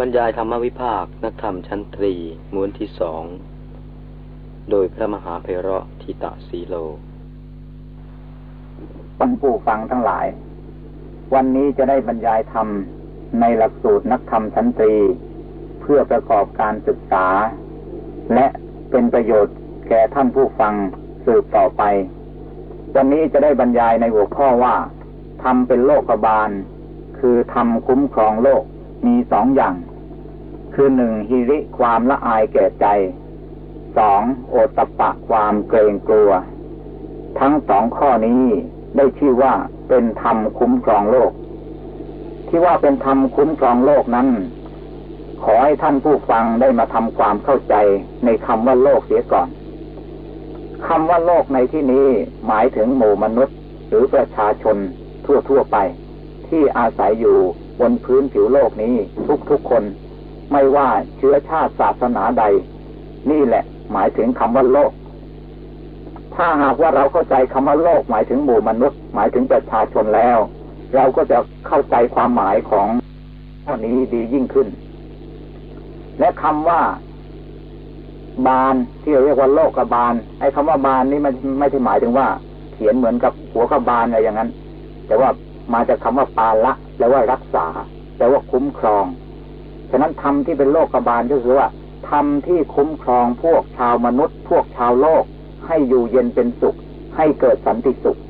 บรรยายธรรมวิภาค นักธรรมชั้นตรีม้วนที่สอง โดยพระมหาเพระทิตะสีโลท่านผู้ฟังทั้งหลาย วันนี้จะได้บรรยายธรรมในหลักสูตรนักธรรมชั้นตรี เพื่อประกอบการศึกษา และเป็นประโยชน์แก่ท่านผู้ฟังสืบต่อไป วันนี้จะได้บรรยายในหัวข้อว่าทำเป็นโลกบาล คือทำคุ้มครองโลกมีสองอย่าง คือหนึ่งฮิริความละอายแก่ใจสองโอตปะความเกรงกลัว ทั้งสองข้อนี้ได้ชื่อว่าเป็นธรรมคุ้มครองโลก ที่ว่าเป็นธรรมคุ้มครองโลกนั้น ขอให้ท่านผู้ฟังได้มาทำความเข้าใจในคำว่าโลกเสียก่อนคำว่าโลกในที่นี้หมายถึงหมู่มนุษย์ หรือประชาชนทั่วๆไป ที่อาศัยอยู่บนพื้นผิวโลกนี้ทุกๆคน ไม่ว่าเชื้อชาติศาสนาใด นี่แหละ หมายถึงคำว่าโลก ถ้าหากว่าเราเข้าใจคำว่าโลก หมายถึงหมู่มนุษย์ หมายถึงประชาชนแล้ว เราก็จะเข้าใจความหมายของข้อนี้ดียิ่งขึ้น และคำว่า บานที่เราเรียกว่าโลกกับบาน ไอ้คำว่าบานนี้มันไม่ใช่หมายถึงว่า เขียนเหมือนกับหัวกบาลอะไรอย่างนั้น แต่ว่ามาจากคาว่าปาละแปลว่ารักษาแปลว่าคุ้มครอง ฉะนั้นธรรมที่เป็นโลกบาลก็คือว่าธรรมที่คุ้มครองพวกชาวมนุษย์ พวกชาวโลก ให้อยู่เย็นเป็นสุข ให้เกิดสันติสุข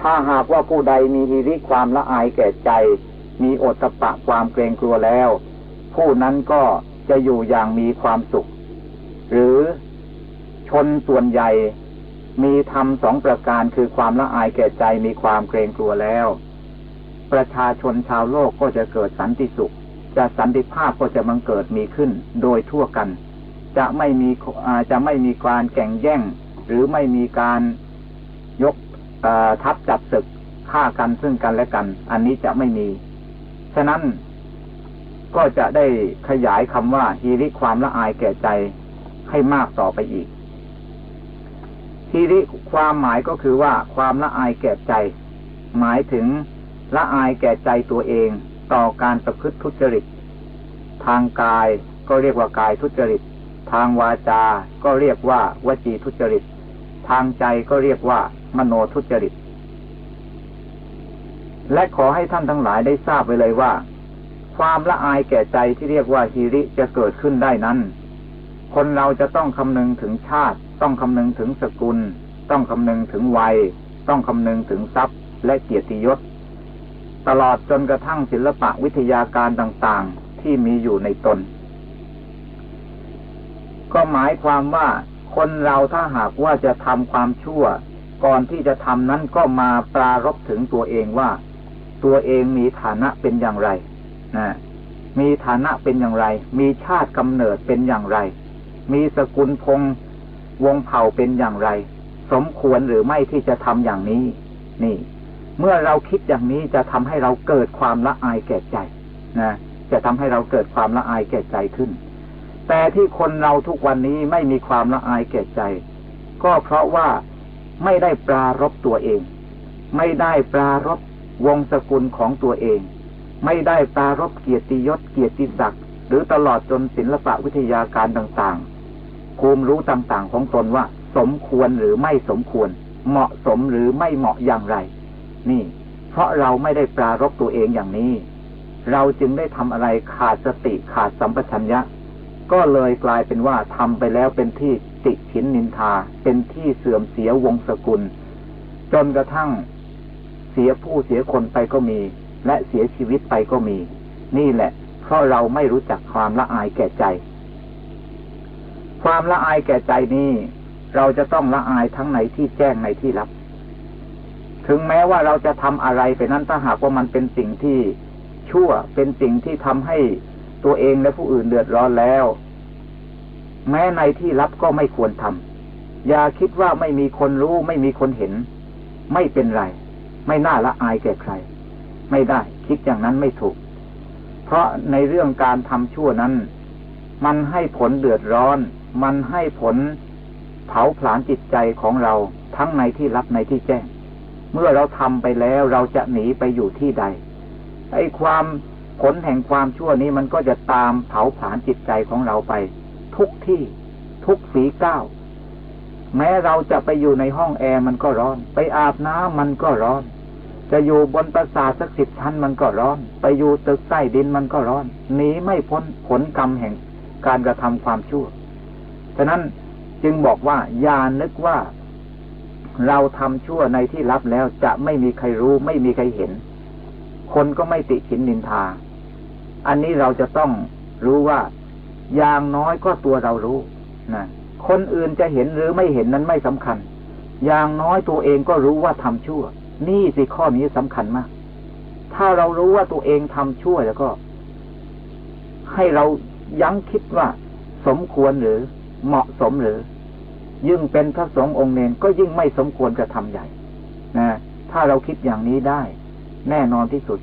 ถ้าหากว่าผู้ใดมีฮิริความละอายแก่ใจ มีโอตปะความเกรงกลัวแล้ว ผู้นั้นก็จะอยู่อย่างมีความสุข หรือชนส่วนใหญ่มีธรรมสองประการคือความละอายแก่ใจมีความเกรงกลัวแล้ว ประชาชนชาวโลกก็จะเกิดสันติสุข จะสันติภาพก็จะบังเกิดมีขึ้นโดยทั่วกัน จะไม่มีจะไม่มีการแข่งแย่ง หรือไม่มีการยกทับจับศึกฆ่ากันซึ่งกันและกัน อันนี้จะไม่มี ฉะนั้นก็จะได้ขยายคำว่าฮีริความละอายแก่ใจให้มากต่อไปอีกฮีริความหมายก็คือว่าความละอายแก่ใจ หมายถึงละอายแก่ใจตัวเอง ต่อการประพฤติทุจริต ทางกายก็เรียกว่ากายทุจริต ทางวาจา ก็เรียกว่าวจีทุจริต ทางใจก็เรียกว่า มโนทุจริต และขอให้ท่านทั้งหลายได้ทราบไว้เลยว่า ความละอายแก่ใจที่เรียกว่าฮีริจะเกิดขึ้นได้นั้น คนเราจะต้องคำนึงถึงชาติ ต้องคำนึงถึงสกุล ต้องคำนึงถึงวัย ต้องคำนึงถึงทรัพย์ และเกียรติยศ ตลอดจนกระทั่งศิลปะวิทยาการต่างๆที่มีอยู่ในตน ก็หมายความว่าคนเราถ้าหากว่าจะทำความชั่ว ก่อนที่จะทำนั้นก็มาปรารบถึงตัวเองว่า ตัวเองมีฐานะเป็นอย่างไรนะมีฐานะเป็นอย่างไร มีชาติกำเนิดเป็นอย่างไร มีสกุลพงวงเผ่าเป็นอย่างไร สมควรหรือไม่ที่จะทำอย่างนี้ นี่ เมื่อเราคิดอย่างนี้จะทำให้เราเกิดความละอายแก่ใจนะจะทำให้เราเกิดความละอายแก่ใจขึ้น แต่ที่คนเราทุกวันนี้ไม่มีความละอายแก่ใจ ก็เพราะว่าไม่ได้ปรารบตัวเอง ไม่ได้ปรารบวงศกุลของตัวเอง ไม่ได้ปรารบเกียรติยศเกียรติศักดิ์หรือตลอดจนศิลปะวิทยาการต่างๆภูมิรู้ต่างๆของตนว่า สมควรหรือไม่สมควร เหมาะสมหรือไม่เหมาะอย่างไร นี่ เพราะเราไม่ได้ปรารบตัวเองอย่างนี้ เราจึงได้ทำอะไรขาดสติขาดสัมปชัญญะ ก็เลยกลายเป็นว่าทำไปแล้วเป็นที่ติฉินนินทา เป็นที่เสื่อมเสียวงศกุล จนกระทั่งเสียผู้เสียคนไปก็มี และเสียชีวิตไปก็มี นี่แหละ เพราะเราไม่รู้จักความละอายแก่ใจ ความละอายแก่ใจนี้ เราจะต้องละอายทั้งในที่แจ้งในที่ลับ ถึงแม้ว่าเราจะทำอะไรไปนั้นถ้าหากว่ามันเป็นสิ่งที่ชั่วเป็นสิ่งที่ทำให้ตัวเองและผู้อื่นเดือดร้อนแล้ว แม้ในที่ลับก็ไม่ควรทำอย่าคิดว่าไม่มีคนรู้ ไม่มีคนเห็น ไม่เป็นไร ไม่น่าละอายแก่ใคร ไม่ได้ คิดอย่างนั้นไม่ถูก เพราะในเรื่องการทำชั่วนั้น มันให้ผลเดือดร้อน มันให้ผลเผาผลาญจิตใจของเราทั้งในที่ลับในที่แจ้ง เมื่อเราทำไปแล้วเราจะหนีไปอยู่ที่ใด ไอ้ความผลแห่งความชั่วนี้มันก็จะตามเผาผลาญจิตใจของเราไป ทุกที่ทุกฝีก้าวแม้เราจะไปอยู่ในห้องแอร์มันก็ร้อน ไปอาบน้ำมันก็ร้อน จะอยู่บนปราสาทสักสิบชั้นมันก็ร้อน ไปอยู่ตึกใต้ดินมันก็ร้อนหนีไม่พ้นผลกรรมแห่งการกระทำความชั่ว ฉะนั้นจึงบอกว่าอย่านึกว่า เราทำชั่วในที่ลับแล้วจะไม่มีใครรู้ ไม่มีใครเห็น คนก็ไม่ติฉินนินทา อันนี้เราจะต้องรู้ว่าอย่างน้อยก็ตัวเรารู้นะคนอื่นจะเห็นหรือไม่เห็นนั้นไม่สำคัญ อย่างน้อยตัวเองก็รู้ว่าทำชั่ว นี่สิข้อนี้สำคัญมาก ถ้าเรารู้ว่าตัวเองทำชั่วแล้วก็ ให้เรายั้งคิดว่า สมควรหรือเหมาะสมหรือ ยิ่งเป็นพระสงฆ์องค์เนนก็ยิ่งไม่สมควรจะทำใหญ่นะถ้าเราคิดอย่างนี้ได้ แน่นอนที่สุด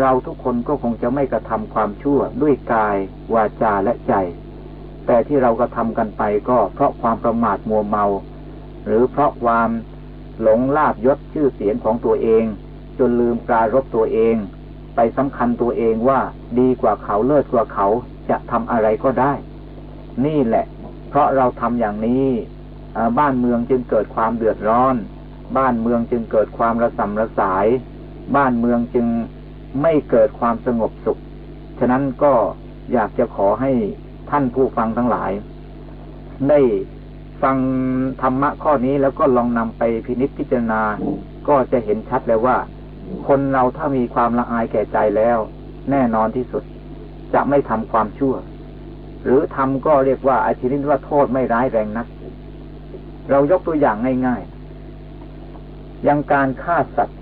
เราทุกคนก็คงจะไม่กระทำความชั่วด้วยกาย วาจาและใจ แต่ที่เรากระทำกันไปก็เพราะความประมาทมัวเมา หรือเพราะความหลงลาบยศชื่อเสียงของตัวเอง จนลืมปรารบตัวเอง ไปสำคัญตัวเองว่าดีกว่าเขาเลิศกว่าเขาจะทำอะไรก็ได้ นี่แหละ เพราะเราทำอย่างนี้ บ้านเมืองจึงเกิดความเดือดร้อน บ้านเมืองจึงเกิดความระสำระสาย บ้านเมืองจึงไม่เกิดความสงบสุข ฉะนั้นก็อยากจะขอให้ท่านผู้ฟังทั้งหลาย ได้ฟังธรรมะข้อนี้แล้วก็ลองนำไปพินิจพิจารณา ก็จะเห็นชัดเลยว่า คนเราถ้ามีความละอายแก่ใจแล้ว แน่นอนที่สุด จะไม่ทำความชั่ว หรือทำก็เรียกว่าอาชีนี้ว่าโทษไม่ร้ายแรงนัก เรายกตัวอย่างง่ายๆยังการฆ่าสัตว์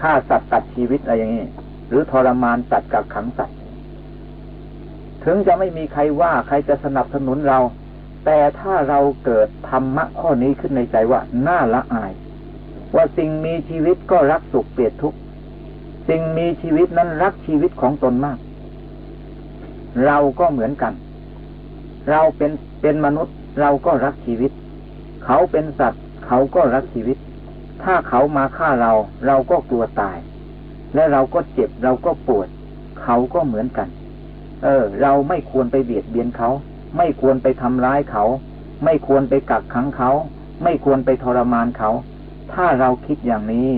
ฆ่าสัตว์ตัดชีวิตอะไรอย่างนี้ หรือทรมานสัตว์กับขังสัตว์ ถึงจะไม่มีใครว่าใครจะสนับสนุนเรา แต่ถ้าเราเกิดธรรมะข้อนี้ขึ้นในใจว่า น่าละอาย ว่าสิ่งมีชีวิตก็รักสุขเปลียดทุกข์สิ่งมีชีวิตนั้นรักชีวิตของตนมาก เราก็เหมือนกัน เราเป็นเป็นมนุษย์เราก็รักชีวิต เขาเป็นสัตว์ เขาก็รักชีวิต ถ้าเขามาฆ่าเรา เราก็กลัวตาย และเราก็เจ็บเราก็ปวด เขาก็เหมือนกัน เออ เราไม่ควรไปเบียดเบียนเขา ไม่ควรไปทำร้ายเขา ไม่ควรไปกักขังเขา ไม่ควรไปทรมานเขา ถ้าเราคิดอย่างนี้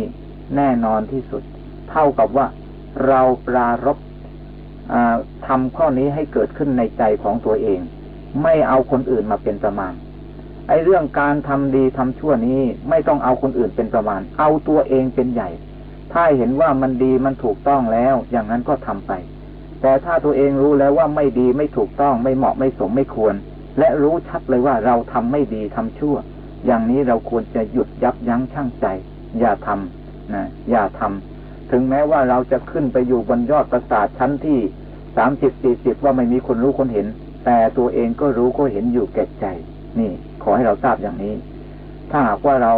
แน่นอนที่สุด เท่ากับว่าเราปรารบทำข้อนี้ให้เกิดขึ้นในใจของตัวเอง ไม่เอาคนอื่นมาเป็นประมาณ ไอ้เรื่องการทำดีทำชั่วนี้ไม่ต้องเอาคนอื่นเป็นประมาณ เอาตัวเองเป็นใหญ่ ถ้าเห็นว่ามันดีมันถูกต้องแล้ว อย่างนั้นก็ทำไป แต่ถ้าตัวเองรู้แล้วว่าไม่ดีไม่ถูกต้องไม่เหมาะไม่สมไม่ควร และรู้ชัดเลยว่าเราทำไม่ดีทำชั่ว อย่างนี้เราควรจะหยุดยับยั้งชั่งใจ อย่าทำนะอย่าทำถึงแม้ว่าเราจะขึ้นไปอยู่บนยอดปราสาทชั้นที่สามสิบสี่สิบว่าไม่มีคนรู้คนเห็น แต่ตัวเองก็รู้ก็เห็นอยู่แก่ใจ นี่ อให้เราทราบอย่างนี้ ถ้าหากว่าเรา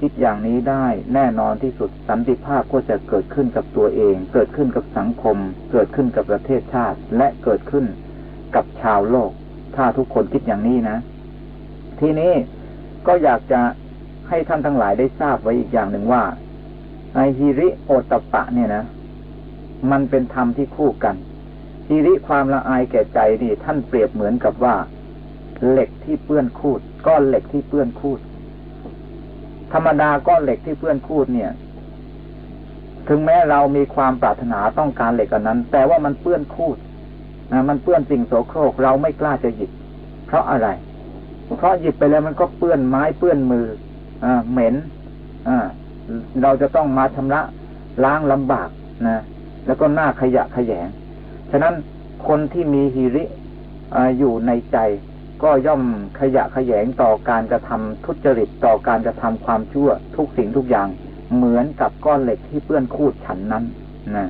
คิดอย่างนี้ได้แน่นอนที่สุดสันติภาพก็จะเกิดขึ้นกับตัวเอง เกิดขึ้นกับสังคม เกิดขึ้นกับประเทศชาติ และเกิดขึ้นกับชาวโลก ถ้าทุกคนคิดอย่างนี้นะ ทีนี้ก็อยากจะให้ท่านทั้งหลายได้ทราบไว้อีกอย่างหนึ่งว่าไอฮิริโอตปะเนี่ยนะ มันเป็นธรรมที่คู่กันฮิริความละอายแก่ใจนี่ท่านเปรียบเหมือนกับว่า เหล็กที่เปื้อนคูด ก้อนเหล็กที่เปื้อนคูด ธรรมดาก้อนเหล็กที่เปื้อนคูดเนี่ย ถึงแม้เรามีความปรารถนาต้องการเหล็กอันนั้น แต่ว่ามันเปื้อนคูดนะมันเปื้อนสิ่งโสโครกเราไม่กล้าจะหยิบ เพราะอะไร เพราะหยิบไปแล้วมันก็เปื้อนไม้เปื้อนมืออ่าเหม็นอ่าเราจะต้องมาชำระล้างลำบากนะแล้วก็หน้าขยะขยง ฉะนั้นคนที่มีฮิริออยู่ในใจ ก็ย่อมขยะขยงต่อการกระทำทุจริตต่อการกระทำความชั่ว ทุกสิ่งทุกอย่าง เหมือนกับก้อนเหล็กที่เปื้อนคูดฉันนั้นนะ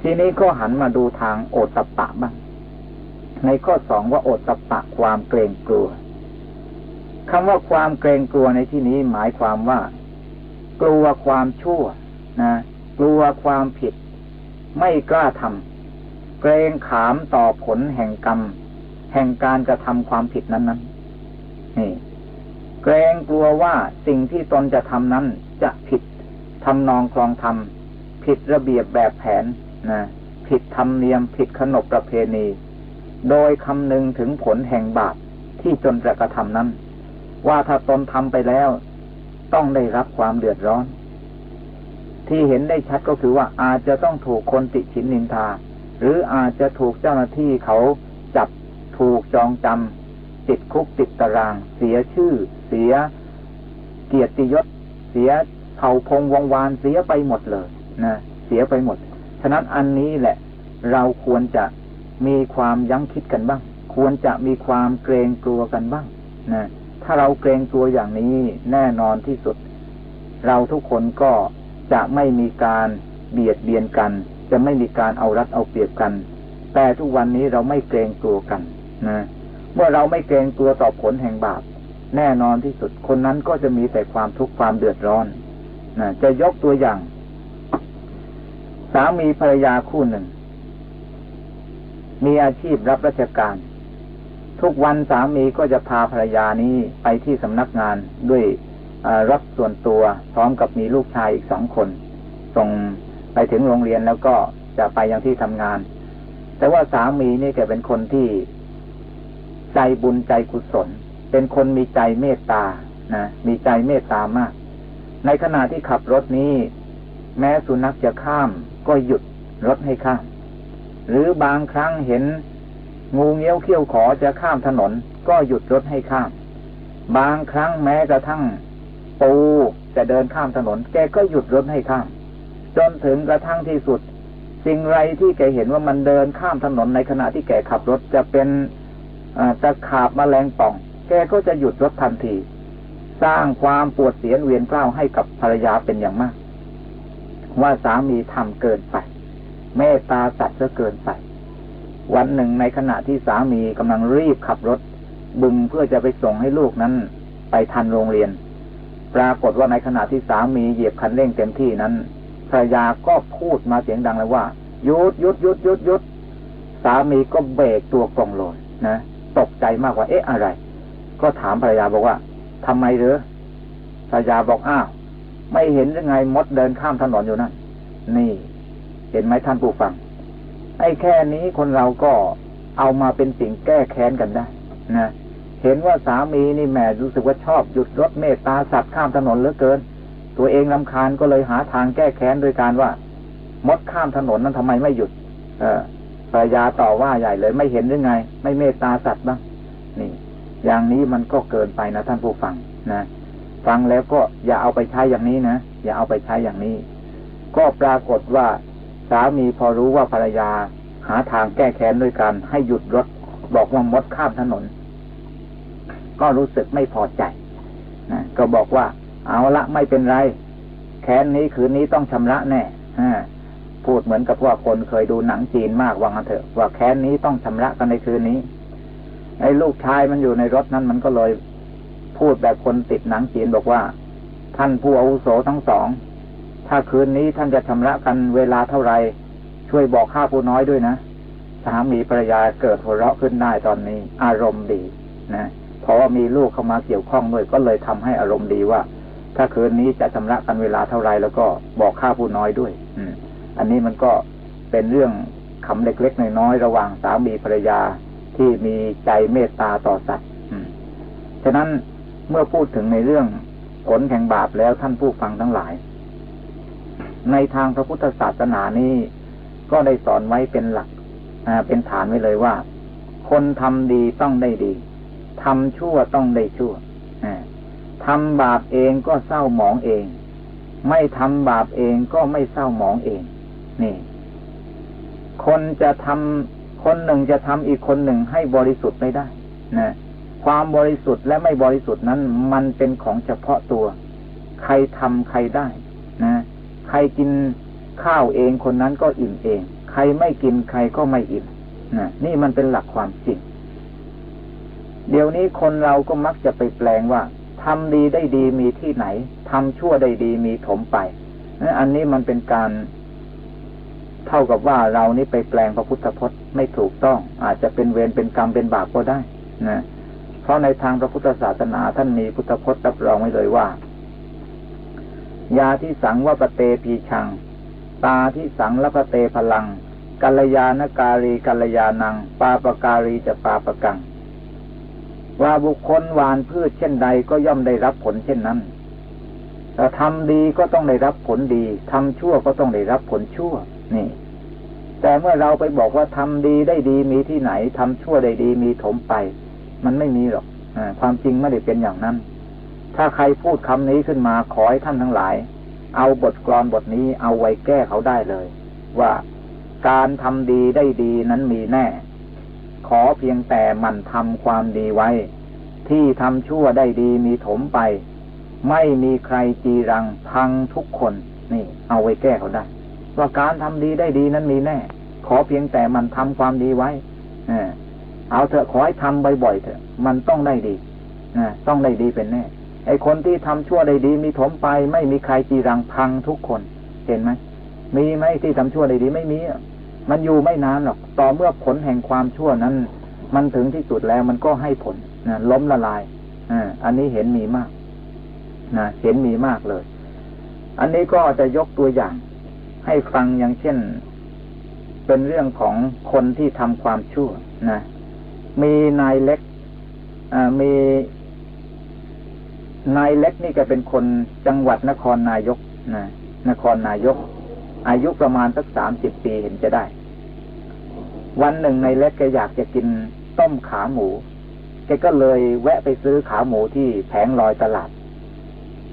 ทีนี้ก็หันมาดูทางโอตปะบ้างในข้อสองว่าโอตปะความเกรงกลัวคำว่าความเกรงกลัวในที่นี้หมายความว่า กลัวความชั่วนะกลัวความผิด ไม่กล้าทำเกรงขามต่อผลแห่งกรรม แห่งการกระทำความผิดนั้นนั้นนี่เกรงกลัวว่าสิ่งที่ตนจะทำนั้นจะผิดทำนองคลองธรรมผิดระเบียบแบบแผนนะผิดธรรมเนียมผิดขนบประเพณี โดยคำนึงถึงผลแห่งบาปที่จนจะกระทำนั้น ว่าถ้าตนทำไปแล้ว ต้องได้รับความเดือดร้อน ที่เห็นได้ชัดก็คือว่าอาจจะต้องถูกคนติฉินนินทา หรืออาจจะถูกเจ้าหน้าที่เขาจับ ถูกจองจำติดคุกติดตาราง เสียชื่อ เสียเกียรติยศ เสียเผ่าพงวงวานเสียไปหมดเลยนะเสียไปหมด ฉะนั้นอันนี้แหละ เราควรจะมีความยั้งคิดกันบ้าง ควรจะมีความเกรงกลัวกันบ้างนะถ้าเราเกรงกลัวอย่างนี้แน่นอนที่สุด เราทุกคนก็จะไม่มีการเบียดเบียนกัน จะไม่มีการเอารัดเอาเปรียบกัน แต่ทุกวันนี้เราไม่เกรงกลัวกัน นะเมื่อเราไม่เกรงกลัวต่อผลแห่งบาป แน่นอนที่สุดคนนั้นก็จะมีแต่ความทุกข์ความเดือดร้อนนะจะยกตัวอย่าง สามีภรรยาคู่หนึ่ง มีอาชีพรับราชการ ทุกวันสามีก็จะพาภรรยานี้ไปที่สำนักงานด้วยรถส่วนตัวพร้อมกับมีลูกชายอีกสองคน ส่งไปถึงโรงเรียนแล้วก็จะไปยังที่ทำงาน แต่ว่าสามีนี่แกเป็นคนที่ ใจบุญใจกุศล เป็นคนมีใจเมตตานะมีใจเมตตามาก ในขณะที่ขับรถนี้ แม้สุนัขจะข้ามก็หยุดรถให้ข้าม หรือบางครั้งเห็นงูเงี้ยวเขี้ยวขอจะข้ามถนน ก็หยุดรถให้ข้าม บางครั้งแม้กระทั่งปูจะเดินข้ามถนน แกก็หยุดรถให้ข้าม จนถึงกระทั่งที่สุด สิ่งไรที่แกเห็นว่ามันเดินข้ามถนนในขณะที่แกขับรถจะเป็น จะขาบมแมลงป่อง แกก็จะหยุดรถทันที สร้างความปวดเสียนเวียนกล้าวให้กับภรรยาเป็นอย่างมาก ว่าสามีทำเกินไปเมตตาสัตว์จะเกินไป วันหนึ่งในขณะที่สามีกำลังรีบขับรถ บึงเพื่อจะไปส่งให้ลูกนั้น ไปทันโรงเรียน ปรากฏว่าในขณะที่สามีเหยียบคันเร่งเต็มที่นั้นภรรยาก็พูดมาเสียงดังเลยว่าหยุดหยุดหยุดหยุดหยุดสามีก็เบรกตัวกลงลอยนะ ตกใจมากว่าเอ๊ะอะไร ก็ถามภรรยาบอกว่าทำไมหรือภรรยาบอกอ้าวไม่เห็นยังไงมดเดินข้ามถนนอยู่นั่นนี่ เห็นไหมท่านผู้ฟัง ไอ้แค่นี้คนเราก็เอามาเป็นสิ่งแก้แค้นกันได้นะเห็นว่าสามีนี่แหมรู้สึกว่าชอบหยุดรถเมตตาสัตว์ข้ามถนนเหลือเกิน ตัวเองลำคาญก็เลยหาทางแก้แค้นโดยการว่า มดข้ามถนนนั้นทำไมไม่หยุด เออ ภรรยาต่อว่าใหญ่เลย ไม่เห็นหรือไง ไม่เมตตาสัตว์บ้าง นี่ อย่างนี้มันก็เกินไปนะท่านผู้ฟังนะฟังแล้วก็อย่าเอาไปใช้อย่างนี้นะอย่าเอาไปใช้อย่างนี้ ก็ปรากฏว่าสามีพอรู้ว่าภรรยาหาทางแก้แค้นด้วยการให้หยุดรถบอกว่ามดข้ามถนน ก็รู้สึกไม่พอใจนะก็บอกว่า เอาละไม่เป็นไร แค้นนี้คืนนี้ต้องชำระแน่ พูดเหมือนกับว่าคนเคยดูหนังจีนมากว่างันเถอะ ว่าแค้นนี้ต้องชำระกันในคืนนี้ไอ้ลูกชายมันอยู่ในรถนั้นมันก็เลยพูดแบบคนติดหนังจีนบอกว่า ท่านผู้อาวุโสทั้งสอง ถ้าคืนนี้ท่านจะชำระกันเวลาเท่าไรช่วยบอกข้าผู้น้อยด้วยนะสามีภรรยาเกิดหัวเราะขึ้นได้ตอนนี้ อารมณ์ดีนะเพราะว่ามีลูกเข้ามาเกี่ยวข้องด้วยก็เลยทำให้อารมณ์ดีว่า ถ้าคืนนี้จะชำระกันเวลาเท่าไรแล้วก็บอกข้าผู้น้อยด้วย อืม อันนี้มันก็เป็นเรื่องคำเล็กๆน้อยๆระหว่างสามีภรรยาที่มีใจเมตตาต่อสัตว์ฉะนั้นเมื่อพูดถึงในเรื่องผลแห่งบาปแล้วท่านผู้ฟังทั้งหลาย ในทางพระพุทธศาสนานี้ก็ได้สอนไว้เป็นหลักเป็นฐานไว้เลยว่า คนทำดีต้องได้ดีทำชั่วต้องได้ชั่วทำบาปเองก็เศร้าหมองเอง ไม่ทำบาปเองก็ไม่เศร้าหมองเอง นี่ คนจะทำคนหนึ่งจะทำอีกคนหนึ่งให้บริสุทธิ์ไม่ได้นะความบริสุทธิ์และไม่บริสุทธิ์นั้น มันเป็นของเฉพาะตัว ใครทำใครได้นะใครกินข้าวเองคนนั้นก็อิ่มเอง ใครไม่กินใครก็ไม่อิ่มนะนี่มันเป็นหลักความจริง เดี๋ยวนี้คนเราก็มักจะไปแปลงว่าทำดีได้ดีมีที่ไหนทำชั่วได้ดีมีถมไปนะอันนี้มันเป็นการ เท่ากับว่าเรานี่ไปแปลงพระพุทธพจน์ไม่ถูกต้อง อาจจะเป็นเวรเป็นกรรมเป็นบาปก็ได้นะเพราะในทางพระพุทธศาสนาท่านมีพุทธพจน์รับรองไว้เลยว่า ยาที่สังว่าปเตปีชัง ตาที่สังละปเตพลัง กัลยาณการีกัลยาณัง ปาปการีจะปาปกัง ว่าบุคคลหวานพืชเช่นใดก็ย่อมได้รับผลเช่นนั้นถ้าทำดีก็ต้องได้รับผลดี ทำชั่วก็ต้องได้รับผลชั่ว นี่ แต่เมื่อเราไปบอกว่าทำดีได้ดีมีที่ไหนทำชั่วได้ดีมีถมไป มันไม่มีหรอกอความจริงไม่ได้เป็นอย่างนั้น ถ้าใครพูดคำนี้ขึ้นมาขอให้ท่านทั้งหลาย เอาบทกลอนบทนี้เอาไว้แก้เขาได้เลย ว่าการทำดีได้ดีนั้นมีแน่ ขอเพียงแต่มันทำความดีไว้ ที่ทำชั่วได้ดีมีถมไป ไม่มีใครจีรังพังทุกคน นี่ เอาไว้แก้เขาได้ ว่าการทำดีได้ดีนั้นมีแน่ ขอเพียงแต่มันทำความดีไว้เอาเถอะขอให้ทำบ่อยๆเถอะ มันต้องได้ดีต้องได้ดีเป็นแน่ ไอคนที่ทำชั่วได้ดี มีถมไปไม่มีใครจีรังพังทุกคน เห็นไหมมีไหมที่ทำชั่วได้ดีไม่มีมันอยู่ไม่นานหรอก ต่อเมื่อผลแห่งความชั่วนั้น มันถึงที่สุดแล้วมันก็ให้ผลนะล้มละลายออันนี้เห็นมีมากนะเห็นมีมากเลย อันนี้ก็จะยกตัวอย่าง ให้ฟังอย่างเช่น เป็นเรื่องของคนที่ทำความชั่วนะมีนายเล็กมีนายเล็กนี่ก็เป็นคนจังหวัดนครนายกนะนครนายก อายุประมาณสักสามสิบปีเห็นจะได้ วันหนึ่งนายเล็กแกอยากจะกินต้มขาหมูแกก็เลยแวะไปซื้อขาหมูที่แผงลอยตลาด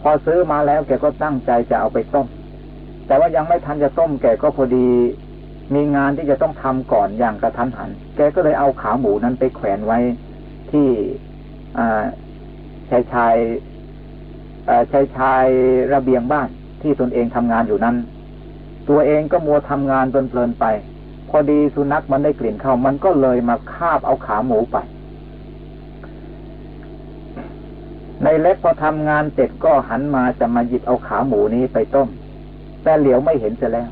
พอซื้อมาแล้วแกก็ตั้งใจจะเอาไปต้ม แต่ว่ายังไม่ทันจะต้มแกก็พอดี มีงานที่จะต้องทำก่อนอย่างกระทันหัน แกก็เลยเอาขาหมูนั้นไปแขวนไว้ที่ชายชายชายชายระเบียงบ้านที่ตนเองทำงานอยู่นั้น ตัวเองก็มัวทำงานเพลินไป พอดีสุนัขมันได้กลิ่นเข้ามันก็เลยมาคาบเอาขาหมูไป ในเล็กพอทำงานเสร็จก็หันมาจะมาหยิบเอาขาหมูนี้ไปต้ม แต่เหลียวไม่เห็นจะแล้ว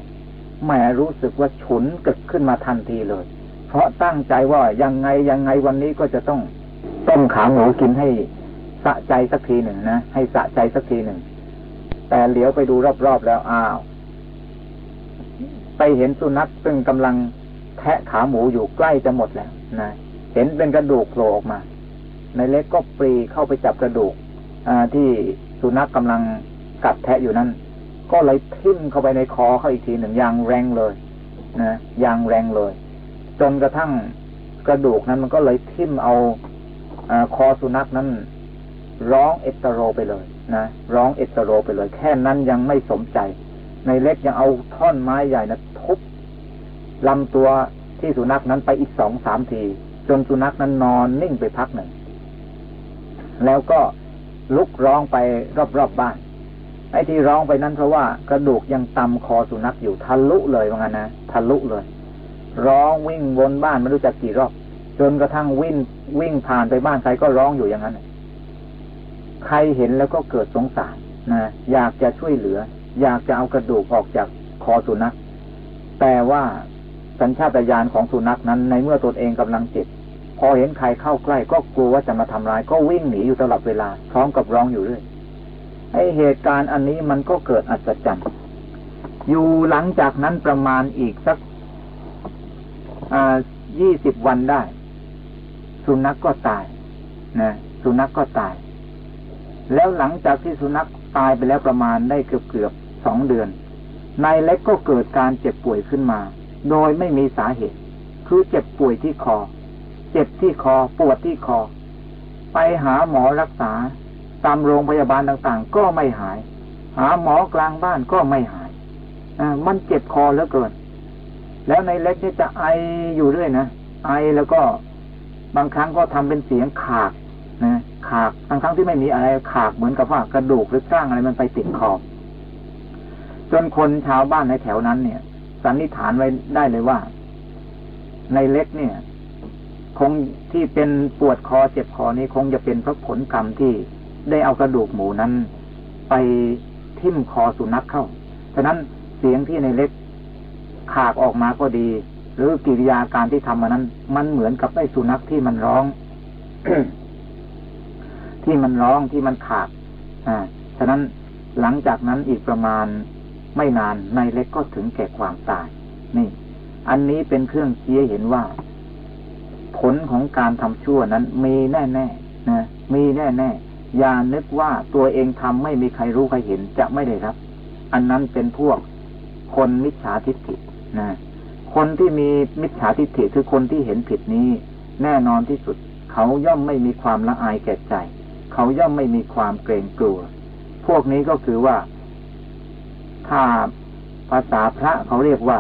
แหมรู้สึกว่าฉุนกึกขึ้นมาทันทีเลย เพราะตั้งใจว่ายังไงยังไงวันนี้ก็จะต้องต้มขาหมูกินให้สะใจสักทีหนึ่งนะให้สะใจสักทีหนึ่ง แต่เหลียวไปดูรอบๆแล้วอ้าว ไปเห็นสุนัขซึ่งกำลังแทะขาหมูอยู่ใกล้จะหมดแล้วนะเห็นเป็นกระดูกโผล่ออกมา ในเล็กก็ปรีเข้าไปจับกระดูกที่สุนัขกกำลังกัดแทะอยู่นั้น ก็เลยทิ่มเข้าไปในคอเขาอีกทีหนึ่งอย่างแรงเลยนะอย่างแรงเลย จนกระทั่งกระดูกนั้นมันก็เลยทิ่มเอาอคอสุนัขนั้น ร้องเอตโรไปเลยนะร้องเอตโรไปเลย แค่นั้นยังไม่สมใจ ในเล็กยังเอาท่อนไม้ใหญ่นะทุบลำตัวที่สุนัขนั้นไปอีกสองสามทีจนสุนัขนั้นนอนนิ่งไปพักหนึ่ง แล้วก็ลุกร้องไปรอบๆบบ้าน ไอ้ที่ร้องไปนั้นเพราะว่ากระดูกยังตำคอสุนัขอยู่ทะลุเลยว่างั้นนะทะลุเลย ร้องวิ่งวนบ้านไม่รู้จักกี่รอบจนกระทั่งวิ่งวิ่งผ่านไปบ้านใครก็ร้องอยู่อย่างนั้นใครเห็นแล้วก็เกิดสงสารนะอยากจะช่วยเหลือ อยากจะเอากระดูกออกจากคอสุนัขแต่ว่าสัญชาตญาณของสุนัขนั้น ในเมื่อตนเองกำลังเจ็บพอเห็นใครเข้าใกล้ ก็กลัวว่าจะมาทำร้าย ก็วิ่งหนีอยู่ตลอดเวลาพร้อมกับร้องอยู่เรื่อย ไอเหตุการณ์อันนี้มันก็เกิดอัศจรรย์ อยู่หลังจากนั้นประมาณอีกสักยี่สิบวันได้ สุนัขกก็ตายนะสุนัขกก็ตาย แล้วหลังจากที่สุนัขตายไปแล้วประมาณได้เกือบเกือบสองเดือน นายเล็กก็เกิดการเจ็บป่วยขึ้นมา โดยไม่มีสาเหตุ คือเจ็บป่วยที่คอ เจ็บที่คอ ปวดที่คอ ไปหาหมอรักษา ตามโรงพยาบาลต่างๆ ก็ไม่หาย หาหมอกลางบ้านก็ไม่หายอมันเจ็บคอเหลือเกิน แล้วในเล็กนี่จะไออยู่เรื่อยนะ ไอแล้วก็บางครั้งก็ทำเป็นเสียงขากนะขากทั้งทั้งที่ไม่มีอะไรขากเหมือนกับว่ากระดูกหรือสร้างอะไรมันไปติดคอจนคนชาวบ้านในแถวนั้นเนี่ยสันนิษฐานไว้ได้เลยว่า ในเล็กเนี่ย คงที่เป็นปวดคอเจ็บคอนี้คงจะเป็นเพราะผลกรรมที่ ได้เอากระดูกหมูนั้น ไปทิ่มคอสุนัขเข้า ฉะนั้นเสียงที่ในเล็กขากออกมาก็ดี หรือกิริยาการที่ทำมานั้น มันเหมือนกับไอ้สุนัขที่มันร้อง ที่มันร้องที่มันขากอ่า ฉะนั้นหลังจากนั้นอีกประมาณไม่นานในเล็กก็ถึงแก่ความตาย นี่ อันนี้เป็นเครื่องชี้เห็นว่า ผลของการทำชั่วนั้นมีแน่ๆนะมีแน่ๆ อย่านึกว่าตัวเองทำไม่มีใครรู้ใครเห็นจะไม่ได้รับ อันนั้นเป็นพวกคนมิจฉาทิฏฐินะคนที่มีมิจฉาทิฏฐิคือคนที่เห็นผิดนี้ แน่นอนที่สุด เขาย่อมไม่มีความละอายแก่ใจ เขาย่อมไม่มีความเกรงกลัว พวกนี้ก็คือว่า ถ้าภาษาพระเขาเรียกว่า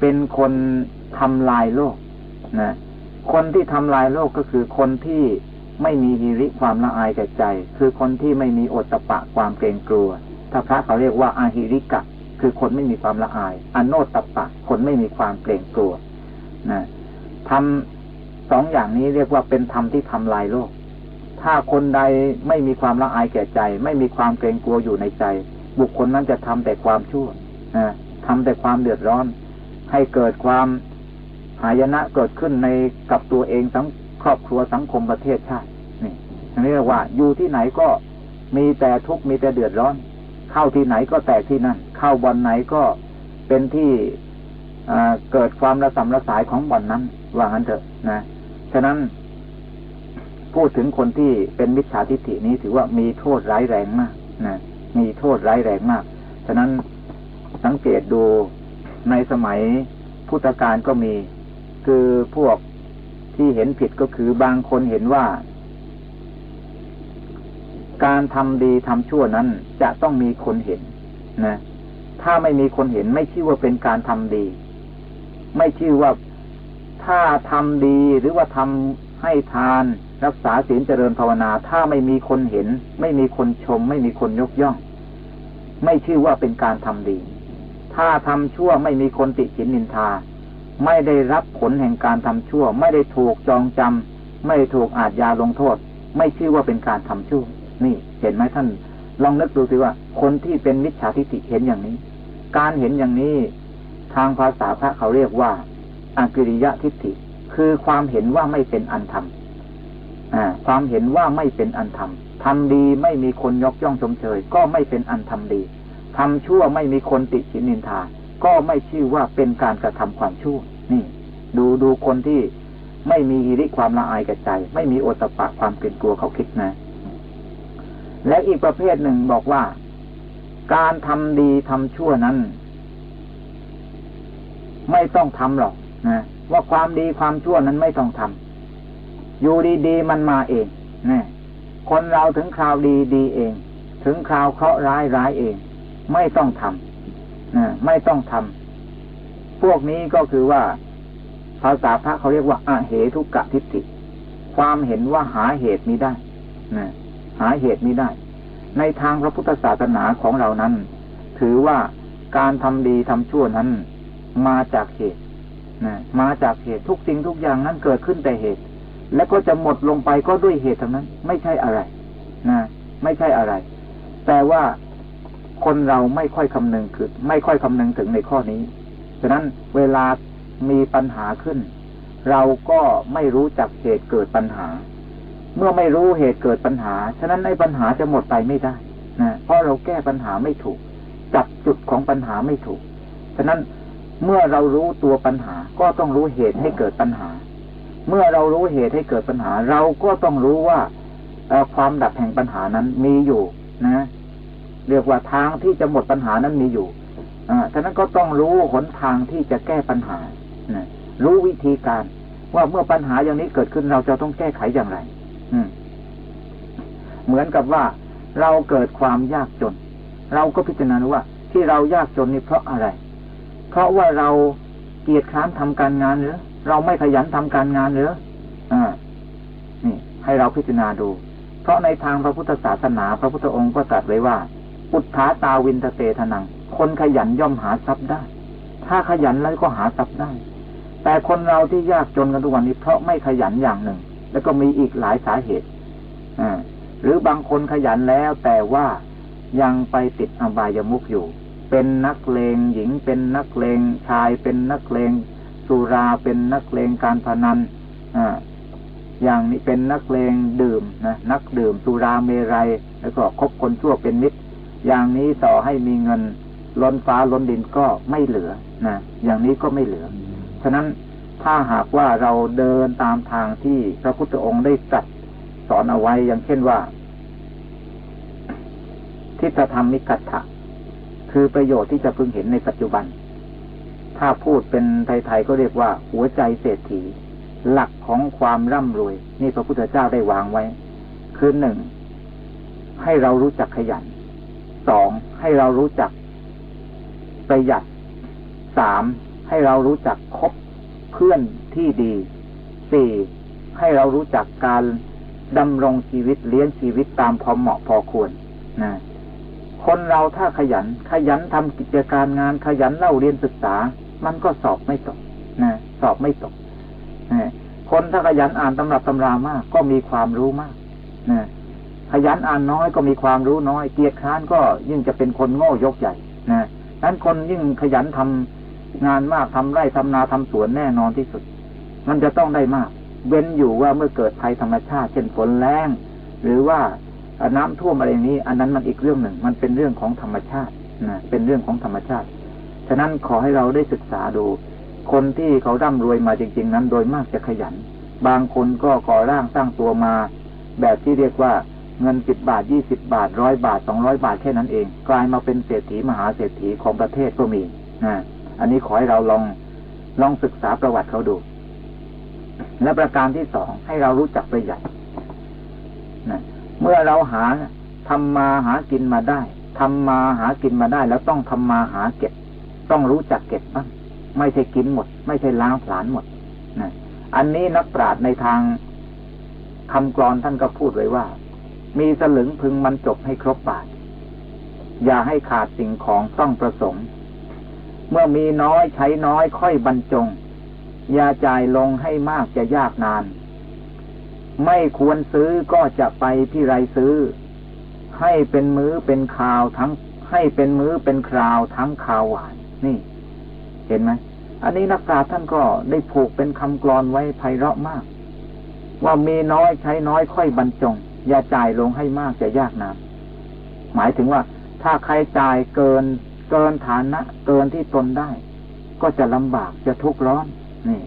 เป็นคนทำลายโลกนะคนที่ทำลายโลกก็คือคนที่ ไม่มีฮิริความละอายแก่ใจ คือคนที่ไม่มีโอตตะปะความเกรงกลัว ถ้าพระเขาเรียกว่าอาหิริกะ คือคนไม่มีความละอายอโนตตะปะ คนไม่มีความเกรงกลัวนะทำสองอย่างนี้เรียกว่าเป็นธรรมที่ทำลายโลก ถ้าคนใดไม่มีความละอายแก่ใจ ไม่มีความเกรงกลัวอยู่ในใจ บุคคลนั้นจะทำแต่ความชั่วนะทำแต่ความเดือดร้อน ให้เกิดความหายนะเกิดขึ้นในกับตัวเองทั้ง ครอบครัวสังคมประเทศชาตินี่อันนี้เรียกว่าอยู่ที่ไหนก็มีแต่ทุกข์มีแต่เดือดร้อน เข้าที่ไหนก็แตกที่นั่นเข้าบ่อนไหนก็เป็นที่เกิดความระสำระสายของบ่อนนั้นว่างั้นเถอะนะฉะนั้นพูดถึงคนที่เป็นมิจฉาทิฏฐินี้ถือว่ามีโทษร้ายแรงมากนะมีโทษร้ายแรงมาก ฉะนั้นสังเกตดูในสมัยพุทธกาลก็มี คือพวก ที่เห็นผิดก็คือบางคนเห็นว่า การทำดีทำชั่วนั้น จะต้องมีคนเห็นนะ ถ้าไม่มีคนเห็นไม่ชื่อว่าเป็นการทำดี ไม่ชื่อว่าถ้าทำดีหรือว่าทำให้ทาน รักษาศีลเจริญภาวนา ถ้าไม่มีคนเห็น ไม่มีคนชม ไม่มีคนยกย่อง ไม่ชื่อว่าเป็นการทำดี ถ้าทำชั่วไม่มีคนติฉินนินทา ไม่ได้รับผลแห่งการทำชั่ว ไม่ได้ถูกจองจำไม่ได้ถูกอาญาลงโทษ ไม่ชื่อว่าเป็นการทำชั่ว นี่เห็นไหมท่าน ลองนึกดูสิว่า คนที่เป็นมิจฉาทิฏฐิเห็นอย่างนี้ การเห็นอย่างนี้ ทางภาษาพระเขาเรียกว่าอากิริยะทิฏฐิ คือความเห็นว่าไม่เป็นอันธรรมความเห็นว่าไม่เป็นอันธรรมทำดีไม่มีคนยกย่องชมเชย ก็ไม่เป็นอันทำดีทำชั่วไม่มีคนติฉินนินทา ก็ไม่ชื่อว่าเป็นการกระทำความชั่ว นี่ ดูดูคนที่ไม่มีฮิริความละอายกับใจ ไม่มีโอตปะความเกรงกลัวเขาคิดนะ และอีกประเภทหนึ่งบอกว่า การทำดีทำชั่วนั้น ไม่ต้องทำหรอกนะว่าความดีความชั่วนั้นไม่ต้องทำอยู่ดีๆมันมาเองนะคนเราถึงคราวดีดีเอง ถึงคราวเคราะห์ร้ายร้ายเอง ไม่ต้องทำนะ ไม่ต้องทำพวกนี้ก็คือว่า ภาษาพระเขาเรียกว่าอาเหตุกะทิฏฐิความเห็นว่าหาเหตุนี้ได้นะหาเหตุนี้ได้ ในทางพระพุทธศาสนาของเรานั้น ถือว่าการทำดีทำชั่วนั้น มาจากเหตุนะมาจากเหตุทุกสิ่งทุกอย่างนั้นเกิดขึ้นแต่เหตุ และก็จะหมดลงไปก็ด้วยเหตุทั้งนั้น ไม่ใช่อะไรนะไม่ใช่อะไร แต่ว่า คนเราไม่ค่อยคำนึงคือไม่ค่อยคำนึงถึงในข้อนี้ ฉะนั้นเวลามีปัญหาขึ้น เราก็ไม่รู้จักเหตุเกิดปัญหา เมื่อไม่รู้เหตุเกิดปัญหา ฉะนั้นในปัญหาจะหมดไปไม่ได้นะเพราะเราแก้ปัญหาไม่ถูก จับจุดของปัญหาไม่ถูก ฉะนั้นเมื่อเรารู้ตัวปัญหาก็ต้องรู้เหตุให้เกิดปัญหา เมื่อเรารู้เหตุให้เกิดปัญหา เราก็ต้องรู้ว่าความดับแห่งปัญหานั้นมีอยู่นะ เรียกว่าทางที่จะหมดปัญหานั้นมีอยู่อ่าฉะนั้นก็ต้องรู้หนทางที่จะแก้ปัญหานะรู้วิธีการ ว่าเมื่อปัญหาอย่างนี้เกิดขึ้นเราจะต้องแก้ไขอย่างไร อืม เหมือนกับว่าเราเกิดความยากจน เราก็พิจารณาว่า ที่เรายากจนนี่เพราะอะไร เพราะว่าเราเกียจคร้านทำการงานหรือเราไม่ขยันทำการงานหรืออ่านี่ ให้เราพิจารณาดู เพราะในทางพระพุทธศาสนา พระพุทธองค์ก็ตรัสไว้ว่า อุทธาตาวินตเตทนัง คนขยันย่อมหาทรัพย์ได้ ถ้าขยันแล้วก็หาทรัพย์ได้ แต่คนเราที่ยากจนกันทุกวันนี้เพราะไม่ขยันอย่างหนึ่ง แล้วก็มีอีกหลายสาเหตุอ่าหรือบางคนขยันแล้วแต่ว่ายังไปติดอบายามุกอยู่ เป็นนักเลงหญิง เป็นนักเลงชาย เป็นนักเลงสุราเป็นนักเลงการพนันอ่าอย่างนี้เป็นนักเลงดื่มนะนักดื่มสุราเมรัยแล้วก็คบคนชั่วเป็นมิตร อย่างนี้ต่อให้มีเงิน ล้นฟ้าล้นดินก็ไม่เหลือนะอย่างนี้ก็ไม่เหลือ ฉะนั้นถ้าหากว่าเราเดินตามทางที่พระพุทธองค์ได้ตรัสสอนเอาไว้อย่างเช่นว่า ทิฏฐธรรมมิกัตถะคือประโยชน์ที่จะพึงเห็นในปัจจุบัน ถ้าพูดเป็นไทยๆก็เรียกว่า หัวใจเศรษฐี หลักของความร่ำรวย นี่พระพุทธเจ้าได้วางไว้ คือหนึ่ง ให้เรารู้จักขยัน สองให้เรารู้จักประหยัดสามให้เรารู้จักคบเพื่อนที่ดีสี่ให้เรารู้จักการดำรงชีวิตเลี้ยงชีวิตตามพอเหมาะพอควรนะคนเราถ้าขยัน ขยันทำกิจการงาน ขยันเล่าเรียนศึกษา มันก็สอบไม่ตกนะสอบไม่ตกนะคนถ้าขยันอ่านตำรับตำรามาก ก็มีความรู้มากนะ ขยันอ่านน้อยก็มีความรู้น้อย เกียร์ค้านก็ยิ่งจะเป็นคนโง่ยกใหญ่นะนั้นคนยิ่งขยันทำงานมากทำไร่ทำนาทำสวนแน่นอนที่สุด มันจะต้องได้มาก เว้นอยู่ว่าเมื่อเกิดภัยธรรมชาติ เช่นฝนแรงหรือว่าน้ำท่วมอะไรนี้ อันนั้นมันอีกเรื่องหนึ่ง มันเป็นเรื่องของธรรมชาตินะเป็นเรื่องของธรรมชาติ ฉะนั้นขอให้เราได้ศึกษาดู คนที่เขาร่ำรวยมาจริง ๆ นั้น โดยมากจะขยัน บางคนก็ก่อร่างสร้างตัวมา แบบที่เรียกว่า เงินสิบบาทยี่สิบาทร้อยบาทสองร้อยบาทแค่นั้นเอง กลายมาเป็นเศรษฐีมหาเศรษฐีของประเทศก็มีนะอันนี้ขอให้เราลองลองศึกษาประวัติเขาดู และประการที่สองให้เรารู้จักประหยัดนะเมื่อเราหาทำมาหากินมาได้ทำมาหากินมาได้ แล้วต้องทำมาหาเก็บ ต้องรู้จักเก็บบ้างไม่ใช่กินหมด ไม่ใช่ล้างผลาญหมดนะอันนี้นักปราชญ์ในทางคำกรอนท่านก็พูดไว้ว่า มีสลึงพึงมันจบให้ครบบาท อย่าให้ขาดสิ่งของต้องประสงค์ เมื่อมีน้อยใช้น้อยค่อยบรรจง อย่าจ่ายลงให้มากจะยากนาน ไม่ควรซื้อก็จะไปที่ไรซื้อ ให้เป็นมื้อเป็นคราวทั้ง ให้เป็นมื้อเป็นคราวทั้งคาวหวาน นี่ เห็นไหมอันนี้นักปราชญ์ท่านก็ได้ผูกเป็นคำกรอนไว้ไพเราะมาก ว่ามีน้อยใช้น้อยค่อยบรรจง อย่าจ่ายลงให้มากจะยากนานหมายถึงว่า ถ้าใครจ่ายเกิน เกินฐานะ เกินที่ตนได้ ก็จะลำบากจะทุกข์ร้อน นี่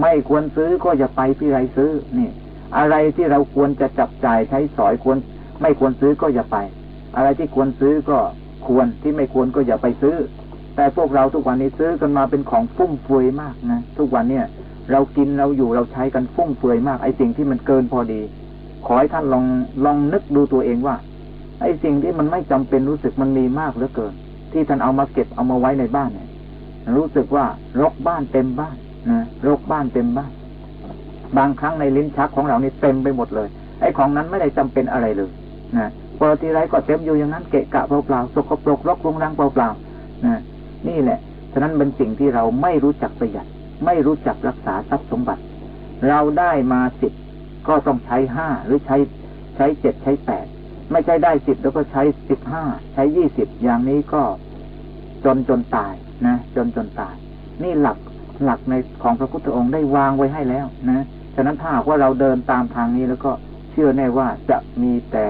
ไม่ควรซื้อก็อย่าไปที่ไรซื้อ นี่ อะไรที่เราควรจะจับจ่ายใช้สอยควร ไม่ควรซื้อก็อย่าไป อะไรที่ควรซื้อก็ควรที่ไม่ควรก็อย่าไปซื้อ แต่พวกเราทุกวันนี้ซื้อกันมาเป็นของฟุ่มเฟือยมากนะทุกวันเนี่ย เรากินเราอยู่เราใช้กันฟุ่มเฟือยมากไอ้สิ่งที่มันเกินพอดี ขอให้ท่านลองลองนึกดูตัวเองว่า ไอ้สิ่งที่มันไม่จำเป็นรู้สึกมันมีมากเหลือเกิน ที่ท่านเอามาเก็บเอามาไว้ในบ้านเนี่ย รู้สึกว่ารกบ้านเต็มบ้านนะรกบ้านเต็มบ้าน บางครั้งในลิ้นชักของเรานี่เต็มไปหมดเลย ไอ้ของนั้นไม่ได้จำเป็นอะไรเลยนะปกติไรก็เต็มอยู่อย่างนั้นเกะกะเปล่าๆสกปรกรกรุงรังเปล่าๆนะนี่แหละฉะนั้นเป็นสิ่งที่เราไม่รู้จักประหยัด ไม่รู้จักรักษาทรัพย์สมบัติ เราได้มาสิบ ก็ต้องใช้ห้าหรือใช้ใช้เจ็ดใช้แปดไม่ใช่ได้สิบแล้วก็ใช้สิบห้าใช้ยี่สิบอย่างนี้ก็จนจนตายนะ จนจนตาย นี่หลักหลักในของพระพุทธองค์ได้วางไว้ให้แล้วนะฉะนั้นถ้าว่าเราเดินตามทางนี้แล้วก็เชื่อแน่ว่าจะมีแต่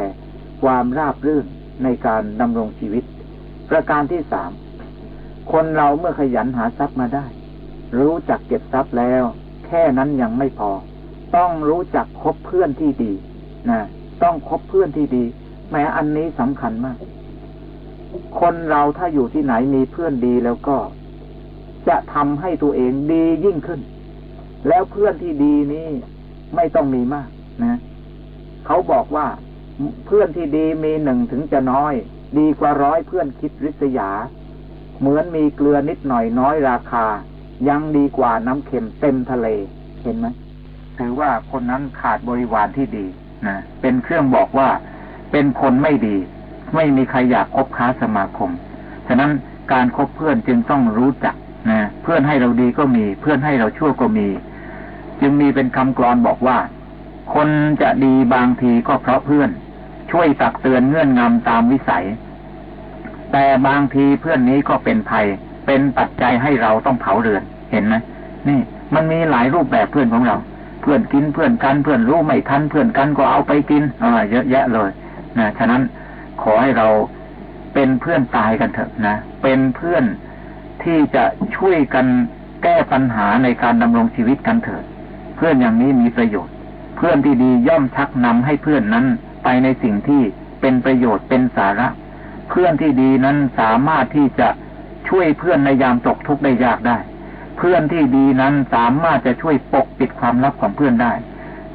ความราบรื่นในการดำรงชีวิต ประการที่สามคนเราเมื่อขยันหาทรัพย์มาได้ รู้จักเก็บทรัพย์แล้ว แค่นั้นยังไม่พอ ต้องรู้จักคบเพื่อนที่ดีนะต้องคบเพื่อนที่ดี แม้อันนี้สำคัญมาก คนเราถ้าอยู่ที่ไหนมีเพื่อนดีแล้วก็ จะทำให้ตัวเองดียิ่งขึ้น แล้วเพื่อนที่ดีนี้ไม่ต้องมีมากนะเขาบอกว่าเพื่อนที่ดีมีหนึ่งถึงจะน้อย ดีกว่าร้อยเพื่อนคิดริษยา เหมือนมีเกลือนิดหน่อยน้อยราคา ยังดีกว่าน้ำเค็มเต็มทะเลเห็นไหม ถือว่าคนนั้นขาดบริวารที่ดีนะเป็นเครื่องบอกว่าเป็นคนไม่ดี ไม่มีใครอยากคบค้าสมาคม ฉะนั้นการครบเพื่อนจึงต้องรู้จักนะเพื่อนให้เราดีก็มี เพื่อนให้เราชั่วก็มี จึงมีเป็นคำกรอนบอกว่า คนจะดีบางทีก็เพราะเพื่อน ช่วยตักเตือนเงื่อนงำตามวิสัย แต่บางทีเพื่อนนี้ก็เป็นภัย เป็นปัจจัยให้เราต้องเผาเรือนเห็นไหมนี่ มันมีหลายรูปแบบเพื่อนของเรา เพื่อนกินเพื่อนกันเพื่อนรู้ไม่ทันเพื่อนกันก็เอาไปกินอ่าเยอะแยะเลยนะฉะนั้นขอให้เราเป็นเพื่อนตายกันเถอะนะเป็นเพื่อนที่จะช่วยกันแก้ปัญหาในการดำรงชีวิตกันเถิด เพื่อนอย่างนี้มีประโยชน์ เพื่อนที่ดีย่อมชักนำให้เพื่อนนั้นไปในสิ่งที่เป็นประโยชน์เป็นสาระ เพื่อนที่ดีนั้นสามารถที่จะช่วยเพื่อนในยามตกทุกข์ได้ยากได้ เพื่อนที่ดีนั้นสามารถจะช่วยปกปิดความลับของเพื่อนได้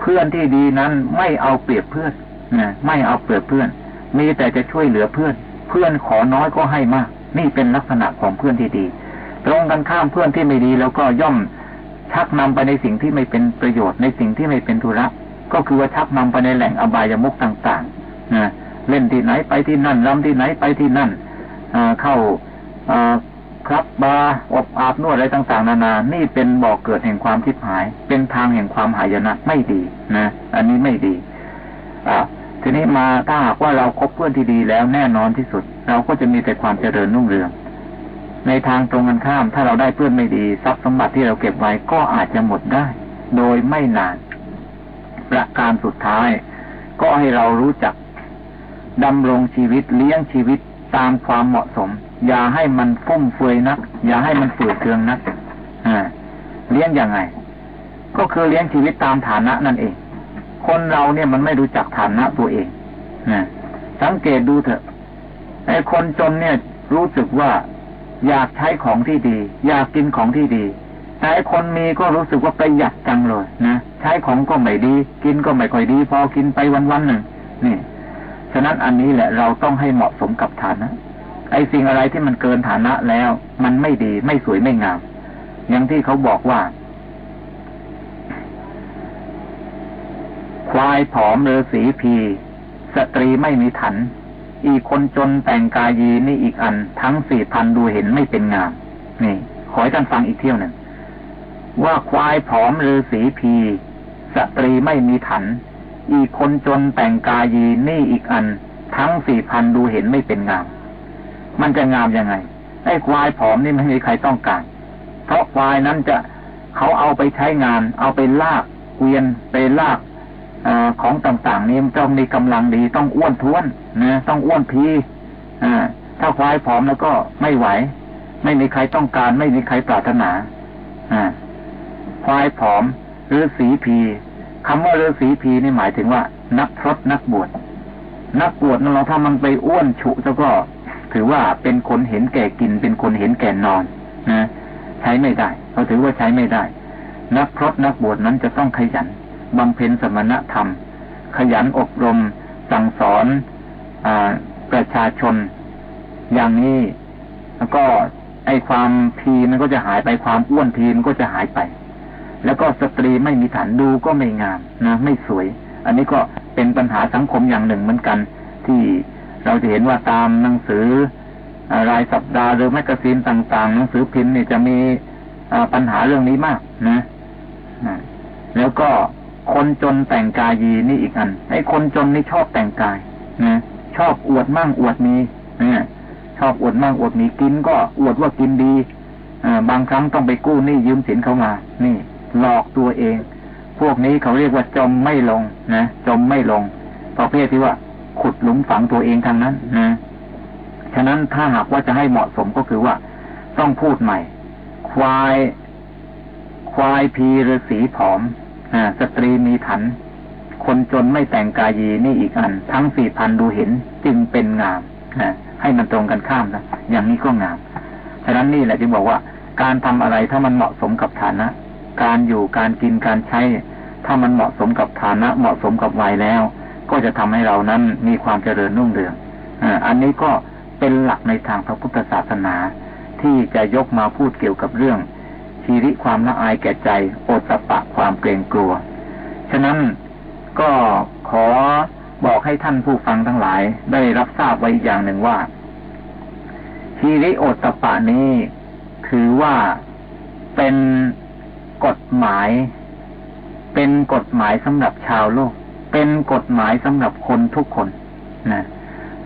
เพื่อนที่ดีนั้นไม่เอาเปรียบเพื่อนนะไม่เอาเปรียบเพื่อน มีแต่จะช่วยเหลือเพื่อน เพื่อนขอน้อยก็ให้มาก นี่เป็นลักษณะของเพื่อนที่ดี ตรงกันข้ามเพื่อนที่ไม่ดีแล้วก็ย่อมชักนำไปในสิ่งที่ไม่เป็นประโยชน์ในสิ่งที่ไม่เป็นธุระ ก็คือว่าชักนำไปในแหล่งอบายมุกต่างๆนะเล่นที่ไหนไปที่นั่นรำที่ไหนไปที่นั่นเข้า ครับบาอบอาบนวดอะไรต่างๆ นานา นี่เป็นบ่อกเกิดแห่งความทิพหาย เป็นทางแห่งความหายนะไม่ดีนะ อันนี้ไม่ดี อ่าทีนี้มาถ้าหากว่าเราคบเพื่อนที่ดีแล้วแน่นอนที่สุด เราก็จะมีแต่ความเจริญรุ่งเรือง ในทางตรงกันข้าม ถ้าเราได้เพื่อนไม่ดีทรัพย์สมบัติที่เราเก็บไว้ก็อาจจะหมดได้ โดยไม่นาน ประการสุดท้าย ก็ให้เรารู้จักดำรงชีวิตเลี้ยงชีวิตตามความเหมาะสม อย่าให้มันฟุ่มเฟือยนัก อย่าให้มันฝืดเคืองนักเลี้ยงยังไง ก็คือเลี้ยงชีวิตตามฐานะนั่นเอง คนเราเนี่ยมันไม่รู้จักฐานะตัวเองนะสังเกตดูเถอะไอ้คนจนเนี่ยรู้สึกว่า อยากใช้ของที่ดี อยากกินของที่ดีแต่ไอ้คนมีก็รู้สึกว่าประหยัดจังเลยนะใช้ของก็ไม่ดี กินก็ไม่ค่อยดี พอกินไปวันๆหนึ่งนี่ฉะนั้นอันนี้แหละเราต้องให้เหมาะสมกับฐานะ ไอ้สิ่งอะไรที่มันเกินฐานะแล้ว มันไม่ดีไม่สวยไม่งาม อย่างที่เขาบอกว่า ควายผอมเรือสีพี สตรีไม่มีถัน อีกคนจนแต่งกายีนี่อีกอัน ทั้งสี่พันดูเห็นไม่เป็นงาม นี่ ขอให้ท่านฟังอีกเที่ยวหนึ่งว่าควายผอมเรือสีพีสตรีไม่มีถัน อีกคนจนแต่งกายีนี่อีกอัน ทั้งสี่พันดูเห็นไม่เป็นงาม มันจะงามยังไงไอ้ควายผอมนี่ไม่มีใครต้องการ เพราะควายนั้นจะเขาเอาไปใช้งาน เอาไปลากเกวียนไปลากอของต่างๆนี่ต้องมีกำลังดี ต้องอ้วนท้วนนะต้องอ้วนพีอถ้าควายผอมแล้วก็ไม่ไหว ไม่มีใครต้องการ ไม่มีใครปรารถนาอควายผอมหรือสีพีคำว่าฤาษีพีนี่หมายถึงว่า นักพรตนักบวชนักบวชนั่นเราถ้ามันไปอ้วนฉุแล้วก็ ถือว่าเป็นคนเห็นแก่กิน เป็นคนเห็นแก่นอนนะใช้ไม่ได้เขาถือว่าใช้ไม่ได้ นักพรตนักบวชนั้นจะต้องขยันบำเพ็ญสมณธรรม ขยันอบรม สั่งสอนอประชาชน อย่างนี้แล้วก็ไอความพีมันก็จะหายไปความอ้วนพีมันก็จะหายไป แล้วก็สตรีไม่มีฐานดูก็ไม่งามนะ ไม่สวย อันนี้ก็เป็นปัญหาสังคมอย่างหนึ่งเหมือนกันที่ เราจะเห็นว่าตามหนังสือรายสัปดาห์หรือ magazine ต่างๆ หนังสือพิมพ์นี่จะมีปัญหาเรื่องนี้มากนะแล้วก็คนจนแต่งกายยีนี่อีกอันไอ้คนจนนี่ชอบแต่งกายนะชอบอวดมั่งอวดมีนะชอบอวดมั่งอวดมีกินก็อวดว่ากินดีอบางครั้งต้องไปกู้หนี้ยืมสินเข้ามา นี่ หลอกตัวเอง พวกนี้เขาเรียกว่าจมไม่ลงนะจมไม่ลงประเภทที่ว่า ขุดหลุมฝังตัวเองทางนั้นนะฉะนั้นถ้าหากว่าจะให้เหมาะสมก็คือว่า ต้องพูดใหม่ ควายควายพีหรือสีผอมอสตรีมีถัน คนจนไม่แต่งกายีนี่อีกอัน ทั้งสี่พันดูเห็นจึงเป็นงามนะให้มันตรงกันข้ามนะอย่างนี้ก็งาม ฉะนั้นนี่แหละจึงบอกว่า การทำอะไรถ้ามันเหมาะสมกับฐานะ การอยู่การกินการใช้ ถ้ามันเหมาะสมกับฐานะ เหมาะสมกับวัยแล้ว ก็จะทำให้เรานั้นมีความเจริญรุ่งเรืองอันนี้ก็เป็นหลักในทางพระพุทธศาสนา ที่จะยกมาพูดเกี่ยวกับเรื่องชีริความละอายแก่ใจโอตปะความเกรงกลัว ฉะนั้นก็ขอบอกให้ท่านผู้ฟังทั้งหลายได้รับทราบไว้อย่างหนึ่งว่าชีริโอตปะนี้ถือว่าเป็นกฎหมาย เป็นกฎหมายสำหรับชาวโลก เป็นกฎหมายสำหรับคนทุกคนนะ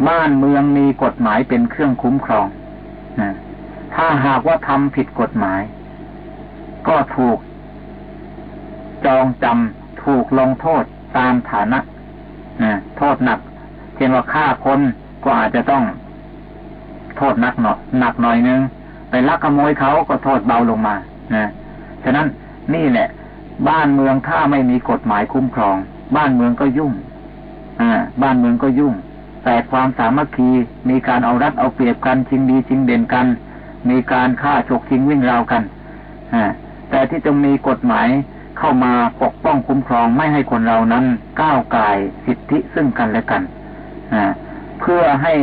บ้านเมืองมีกฎหมายเป็นเครื่องคุ้มครองนะถ้าหากว่าทำผิดกฎหมาย ก็ถูก จองจำถูกลงโทษตามฐานะนะโทษหนักเช่นว่าฆ่าคนก็อาจจะต้อง โทษหนักหน่อยหนักหน่อยนึงไปลักขโมยเขาก็โทษเบาลงมานะฉะนั้นนี่แหละ บ้านเมืองถ้าไม่มีกฎหมายคุ้มครอง บ้านเมืองก็ยุ่งอ่าบ้านเมืองก็ยุ่ง แต่ความสามัคคีมีการเอารัดเอาเปรียบกันชิงดีชิงเด่นกัน มีการฆ่าฉกชิงวิ่งราวกันอ่าแต่ที่จะมีกฎหมายเข้ามาปกป้องคุ้มครองไม่ให้คนเรานั้นก้าวไก่สิทธิซึ่งกันและกันเพื่อให้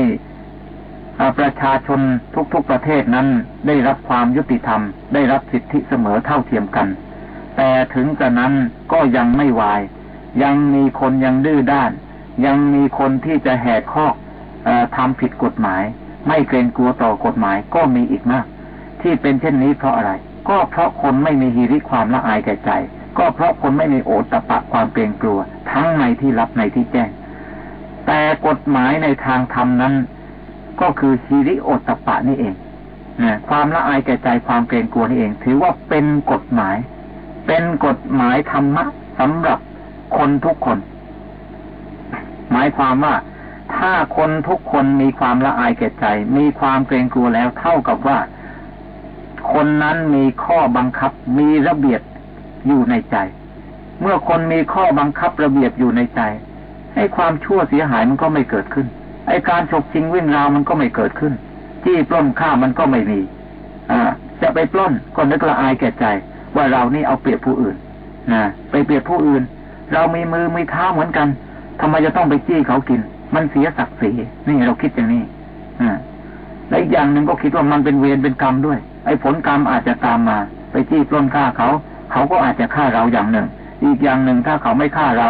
ประชาชนทุกๆประเทศนั้นได้รับความยุติธรรม ได้รับสิทธิเสมอเท่าเทียมกัน แต่ถึงกระนั้นก็ยังไม่วาย ยังมีคนยังดื้อด้าน ยังมีคนที่จะแหกข้อทำผิดกฎหมาย ไม่เกรงกลัวต่อกฎหมายก็มีอีกมาก ที่เป็นเช่นนี้เพราะอะไร ก็เพราะคนไม่มีฮิริความละอายแก่ใจ ก็เพราะคนไม่มีโอตปะความเกรงกลัว ทั้งในที่รับในที่แจ้ง แต่กฎหมายในทางธรรมนั้น ก็คือชีริโอตปะนี่เองนะความละอายแก่ใจความเกรงกลัวนี่เอง ถือว่าเป็นกฎหมาย เป็นกฎหมายธรรมะสำหรับ คนทุกคน หมายความว่าถ้าคนทุกคนมีความละอายแก่ใจ มีความเกรงกลัวแล้วเท่ากับว่า คนนั้นมีข้อบังคับ มีระเบียบอยู่ในใจ เมื่อคนมีข้อบังคับระเบียบอยู่ในใจไอ้ความชั่วเสียหายมันก็ไม่เกิดขึ้น ไอ้การฉกชิงวิ่งราวมันก็ไม่เกิดขึ้น ที่ปล้นฆ่ามันก็ไม่มีอ่าจะไปปล้นก็นึกละอายแก่ใจ ว่าเรานี่เอาเปรียบผู้อื่นนะไปเปรียบผู้อื่น เรามีมือมีเท้าเหมือนกันทำไมจะต้องไปจี้เขากิน มันเสียศักดิ์ศรีนี่เราคิดอย่างนี้อ่าและอีกอย่างหนึ่งก็คิดว่ามันเป็นเวรเป็นกรรมด้วย ไอ้ผลกรรมอาจจะตามมา ไปจี้ปล้นฆ่าเขา เขาก็อาจจะฆ่าเราอย่างหนึ่ง อีกอย่างหนึ่งถ้าเขาไม่ฆ่าเรา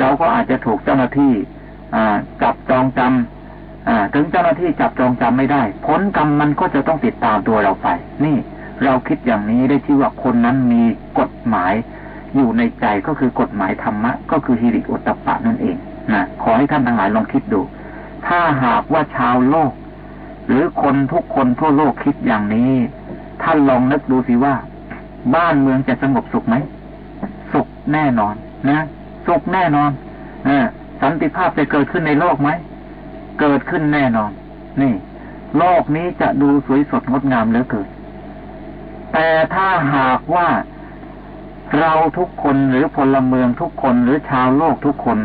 เราก็อาจจะถูกเจ้าหน้าที่จับจองจำถึงเจ้าหน้าที่จับจองจำไม่ได้ ผลกรรมมันก็จะต้องติดตามตัวเราไป นี่ เราคิดอย่างนี้ได้ที่ว่าคนนั้นมีกฎหมาย อยู่ในใจก็คือกฎหมายธรรมะ ก็คือฮิริโอตปะนั่นเองนะขอให้ท่านทั้งหลายลองคิดดู ถ้าหากว่าชาวโลก หรือคนทุกคนทั่วโลกคิดอย่างนี้ ท่านลองนึกดูสิว่า บ้านเมืองจะสงบสุขไหมสุขแน่นอน นะสุขแน่นอนอสันติภาพจะเกิดขึ้นในโลกไหมเกิดขึ้นแน่นอน นี่ โลกนี้จะดูสวยสดงดงามเหลือเกินแต่ถ้าหากว่า เราทุกคนหรือพลเมืองทุกคนหรือชาวโลกทุกคน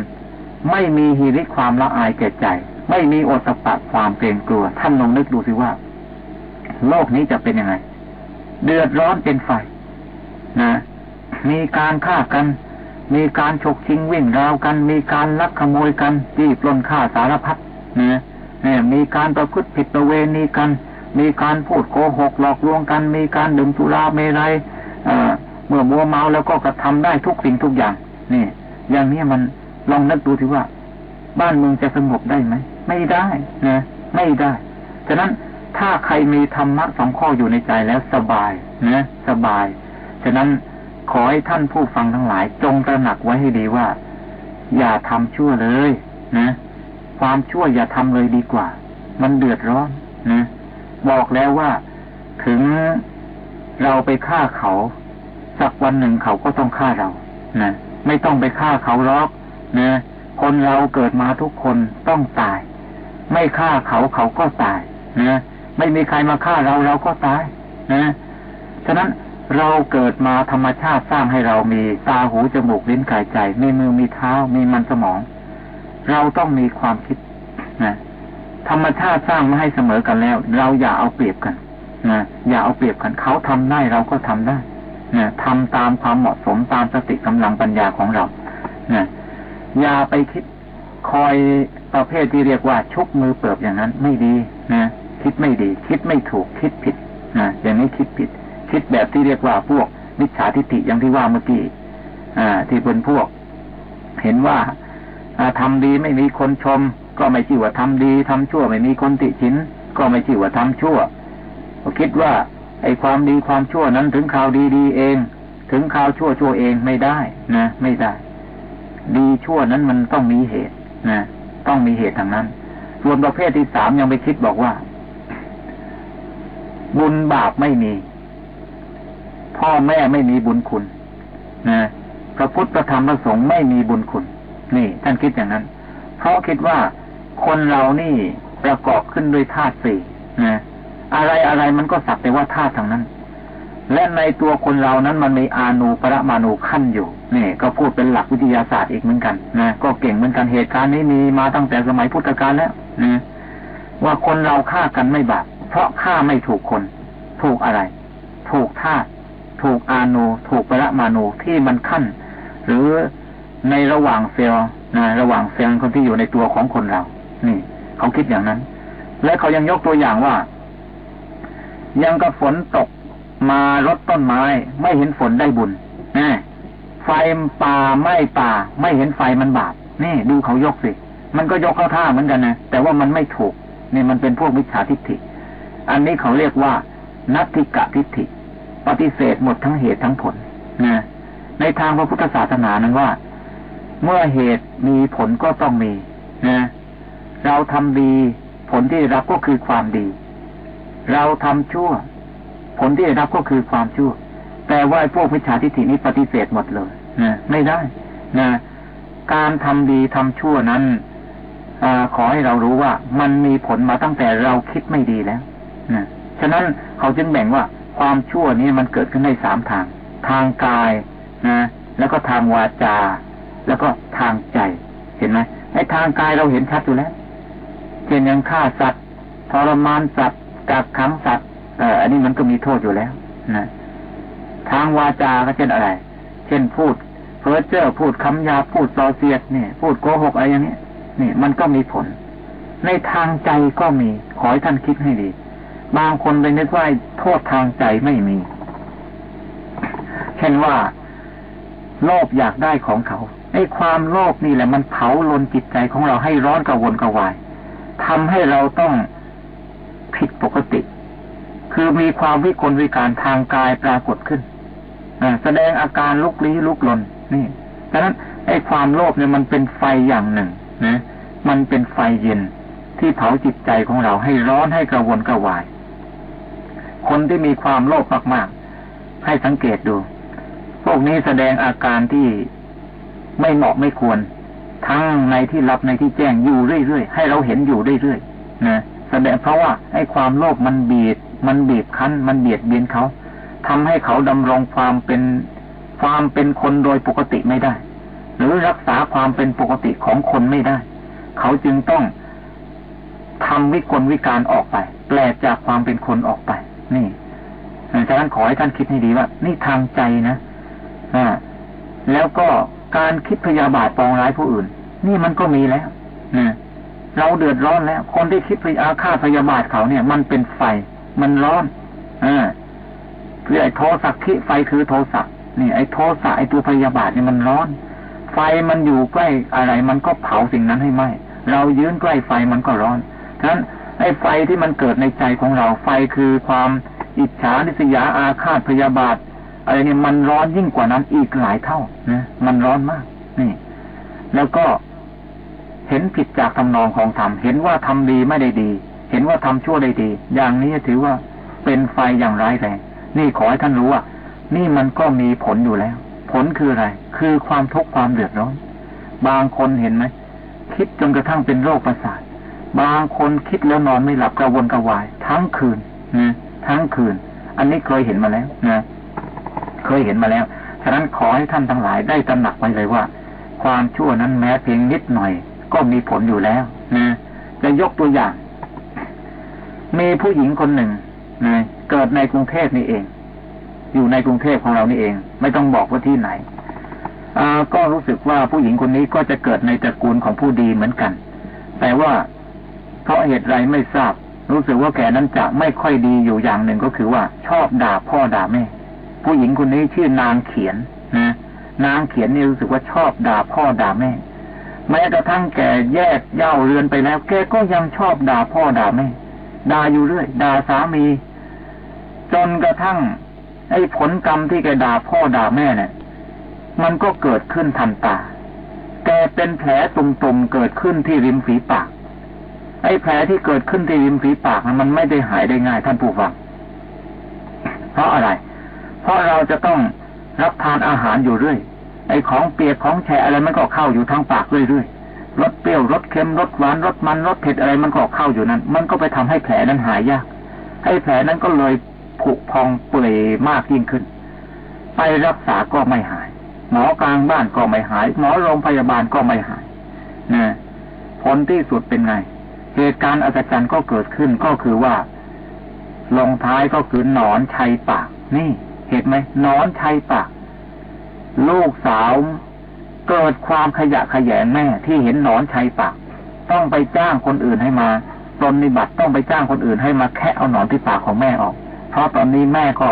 ไม่มีฮิริความละอายแก่ใจ ไม่มีโอตปะความเกรงกลัว ท่านลองนึกดูสิว่า โลกนี้จะเป็นยังไง เดือดร้อนเป็นไฟนะมีการฆ่ากัน มีการฉกชิงวิ่งราวกัน มีการลักขโมยกันจี้ปล้นฆ่าสารพัดนะเนี่ยมีการประพฤติผิดประเวณีกัน มีการพูดโกหกหลอกลวงกัน มีการดื่มสุราเมรัย เมื่อมัวเมาแล้วก็กระทำได้ทุกสิ่งทุกอย่างนี่อย่างนี้มันลองนึกดูทีว่า บ้านเมืองจะสงบได้ไหมไม่ได้นะไม่ได้ฉะนั้นถ้าใครมีธรรมะสองข้ออยู่ในใจแล้วสบายนะสบายฉะนั้นขอให้ท่านผู้ฟังทั้งหลาย จงตระหนักไว้ให้ดีว่า อย่าทำชั่วเลยนะ ความชั่วอย่าทำเลยดีกว่า มันเดือดร้อนนะบอกแล้วว่าถึงเราไปฆ่าเขา สักวันหนึ่งเขาก็ต้องฆ่าเรานะไม่ต้องไปฆ่าเขาหรอกนะคนเราเกิดมาทุกคนต้องตาย ไม่ฆ่าเขาเขาก็ตายนะไม่มีใครมาฆ่าเราเราก็ตายนะฉะนั้นเราเกิดมาธรรมชาติสร้างให้เรามีตาหูจมูกลิ้นกายใจมีมือมีเท้ามีมันสมอง เราต้องมีความคิดนะธรรมชาติสร้างมาให้เสมอกันแล้ว เราอย่าเอาเปรียบกันนะอย่าเอาเปรียบกันเขาทำได้เราก็ทำได้ นะทำตามความเหมาะสมตามสติกำลังปัญญาของเรานะอย่าไปคิดคอยประเภทที่เรียกว่าชุกมือเปิบอย่างนั้น ไม่ดีนะคิดไม่ดี คิดไม่ถูกคิดผิดนะอย่างนี้คิดผิด คิดแบบที่เรียกว่าพวกมิจฉาทิฏฐิอย่างที่ว่าเมื่อกี้อ่า ที่เป็นพวก เห็นว่าทำดีไม่มีคนชม ก็ไม่ชื่อว่าทำดีทำชั่ว ไม่มีคนติชินก็ไม่ชื่อว่าทำชั่วก็คิดว่า ไอ้ความดีความชั่วนั้นถึงข่าวดีดีเอง ถึงข่าวชั่วชั่วเองไม่ได้นะ ไม่ได้ ดีชั่วนั้นมันต้องมีเหตุนะต้องมีเหตุทางนั้น ส่วนประเภทที่สามยังไปคิดบอกว่า บุญบาปไม่มี พ่อแม่ไม่มีบุญคุณนะพระพุทธธรรมพระสงฆ์ไม่มีบุญคุณ นี่ ท่านคิดอย่างนั้น เพราะคิดว่าคนเรานี่ประกอบขึ้นด้วยธาตุสี่นะ อะไรอะไรมันก็สักแต่ว่าธาตุทางนั้น และในตัวคนเรานั้นมันมีอานูปรมาณูขั้นอยู่นี่ก็พูดเป็นหลักวิทยาศาสตร์อีกเหมือนกันนะก็เก่งเหมือนกันเหตุการณ์นี้มีมาตั้งแต่สมัยพุทธกาลแล้วนะว่าคนเราฆ่ากันไม่บาปเพราะฆ่าไม่ถูกคน ถูกอะไร ถูกธาตุถูกอานูถูกปรมาณูที่มันขั้น หรือในระหว่างเซลล์นะระหว่างเซลล์คนที่อยู่ในตัวของคนเรา นี่ เขาคิดอย่างนั้น และเขายังยกตัวอย่างว่า ยังกับฝนตกมารดต้นไม้ ไม่เห็นฝนได้บุญนะไฟป่าไม่ป่า ไม่เห็นไฟมันบาปนี่ดูเขายกสิ มันก็ยกเข้าท่าเหมือนกันนะแต่ว่ามันไม่ถูกนี่มันเป็นพวกวิชาทิฏฐิ อันนี้เขาเรียกว่า นัตติกะทิฏฐิ ปฏิเสธหมดทั้งเหตุทั้งผลนะในทางพระพุทธศาสนานั้นว่า เมื่อเหตุมีผลก็ต้องมีนะเราทำดีผลที่รับก็คือความดี เราทำชั่ว ผลที่ได้รับก็คือความชั่ว แต่ว่าพวกวิชาทิฏฐินี้ปฏิเสธหมดเลยนะไม่ได้นะการทำดีทำชั่วนั้นอขอให้เรารู้ว่ามันมีผลมาตั้งแต่เราคิดไม่ดีแล้วนะฉะนั้นเขาจึงแบ่งว่าความชั่วนี้มันเกิดขึ้นในสามทาง ทางกายนะ แล้วก็ทางวาจา แล้วก็ทางใจ เห็นไหมในทางกายเราเห็นชัดอยู่แล้วเช่นยังฆ่าสัตว์ทรมานสัตว์ กักขังสัตว์อ,อันนี้มันก็มีโทษอยู่แล้วนะทางวาจาก็เช่นอะไร เช่นพูด เพ้อเจ้อพูดคำยาพูดซอเสียดเนี่ย พูดโกหกอะไรอย่างนี้นี่มันก็มีผล ในทางใจก็มี ขอให้ท่านคิดให้ดี บางคนไปนึกว่าโทษทางใจไม่มี เช่นว่าโลภอยากได้ของเขาไอ้ความโลภนี่แหละมันเผาลนจิตใจของเราให้ร้อนกระวนกระวายทำให้เราต้อง ผิดปกติ คือมีความวิกลวิการทางกายปรากฏขึ้นแสดงอาการลุกลี้ลุกลนนี่ดังนั้นไอ้ความโลภเนี่ยมันเป็นไฟอย่างหนึ่งนะมันเป็นไฟเย็นที่เผาจิตใจของเราให้ร้อนให้กระวนกระวาย คนที่มีความโลภมากๆ ให้สังเกตดู พวกนี้แสดงอาการที่ไม่เหมาะไม่ควร ทั้งในที่รับในที่แจ้งอยู่เรื่อยๆ ให้เราเห็นอยู่เรื่อยๆนะ แสดงเพราะว่าไอ้ความโลภมันบีบมันบีบคั้น มันเบียดเบียนเขาทำให้เขาดำรงความเป็นความเป็นคนโดยปกติไม่ได้ หรือรักษาความเป็นปกติของคนไม่ได้ เขาจึงต้องทำวิกลวิการออกไป แปลจากความเป็นคนออกไป นี่ฉะนั้นขอให้ท่านคิดให้ดีว่า นี่ทางใจนะอ่าแล้วก็การคิดพยาบาทปองร้ายผู้อื่น นี่มันก็มีแล้วนะ เราเดือดร้อนแล้วคนที่คิดพยาฆาตพยาบาทเขาเนี่ย มันเป็นไฟ มันร้อนอ่าคือไอ้โทสักขิไฟคือโทสักนี่ไอ้โทสะไอ้ตัวพยาบาทเนี่ยมันร้อน ไฟมันอยู่ใกล้อะไร มันก็เผาสิ่งนั้นให้ไหมเรายืนใกล้ไฟมันก็ร้อนฉะนั้นไอ้ไฟที่มันเกิดในใจของเราไฟคือความอิจฉาดิษยาอาฆาตพยาบาทอะไรเนี่ยมันร้อนยิ่งกว่านั้นอีกหลายเท่านะมันร้อนมากนี่ แล้วก็ เห็นผิดจากทำนองของธรรมเห็นว่าทำดีไม่ได้ดี เห็นว่าทำชั่วได้ดี อย่างนี้ถือว่าเป็นไฟอย่างร้ายแรงนี่ขอให้ท่านรู้ว่า นี่มันก็มีผลอยู่แล้ว ผลคืออะไร คือความทุกข์ความเดือดร้อนบางคนเห็นไหมคิดจนกระทั่งเป็นโรคประสาทบางคนคิดแล้วนอนไม่หลับกระวนกระวาย ทั้งคืนนะทั้งคืน อันนี้เคยเห็นมาแล้วนะเคยเห็นมาแล้วฉะนั้นขอให้ท่านทั้งหลายได้ตระหนักไว้เลยว่า ความชั่วนั้นแม้เพียงนิดหน่อย ก็มีผลอยู่แล้วนะจะยกตัวอย่าง มีผู้หญิงคนหนึ่งนะเกิดในกรุงเทพนี่เอง อยู่ในกรุงเทพของเรานี่เอง ไม่ต้องบอกว่าที่ไหนก็รู้สึกว่าผู้หญิงคนนี้ก็จะเกิดในตระกูลของผู้ดีเหมือนกัน แต่ว่าเพราะเหตุไรไม่ทราบ รู้สึกว่าแกนั้นจะไม่ค่อยดีอยู่อย่างหนึ่งก็คือว่า ชอบด่าพ่อด่าแม่ ผู้หญิงคนนี้ชื่อนางเขียนนะนางเขียนนี่รู้สึกว่าชอบด่าพ่อด่าแม่ แม้กระทั่งแกแยกเย่าเรือนไปแล้ว แกก็ยังชอบด่าพ่อด่าแม่ด่าอยู่เรื่อยด่าสามี จนกระทั่ง ไอ้ผลกรรมที่แกด่าพ่อด่าแม่เนี่ย มันก็เกิดขึ้นทันตา แกเป็นแผลตุ่มๆเกิดขึ้นที่ริมฝีปาก ไอ้แผลที่เกิดขึ้นที่ริมฝีปากมันไม่ได้หายได้ง่ายท่านผู้ฟัง เพราะอะไร เพราะเราจะต้องรับทานอาหารอยู่เรื่อย ไอ้ของเปียกของแฉะอะไรมันก็เข้าอยู่ทางปากเรื่อยๆรสเปรี้ยวรสเค็มรสหวานรสมันรสเผ็ดอะไรมันก็เข้าอยู่นั้น มันก็ไปทำให้แผลนั้นหายยากให้แผลนั้นก็เลยผุพองเปื่อยมากยิ่งขึ้น ไปรักษาก็ไม่หาย หมอกลางบ้านก็ไม่หาย หมอโรงพยาบาลก็ไม่หายนะผลที่สุดเป็นไง เหตุการณ์อัศจรรย์ก็เกิดขึ้นก็คือว่าลงท้ายก็คือหนอนชัยปาก นี่ เห็นไหมหนอนชัยปาก ลูกสาวเกิดความขยะขยงแม่ที่เห็นหนอนชัยปากต้องไปจ้างคนอื่นให้มาปรนนิบัติต้องไปจ้างคนอื่นให้มาแคะเอาหนอนที่ปากของแม่ออก เพราะตอนนี้แม่ก็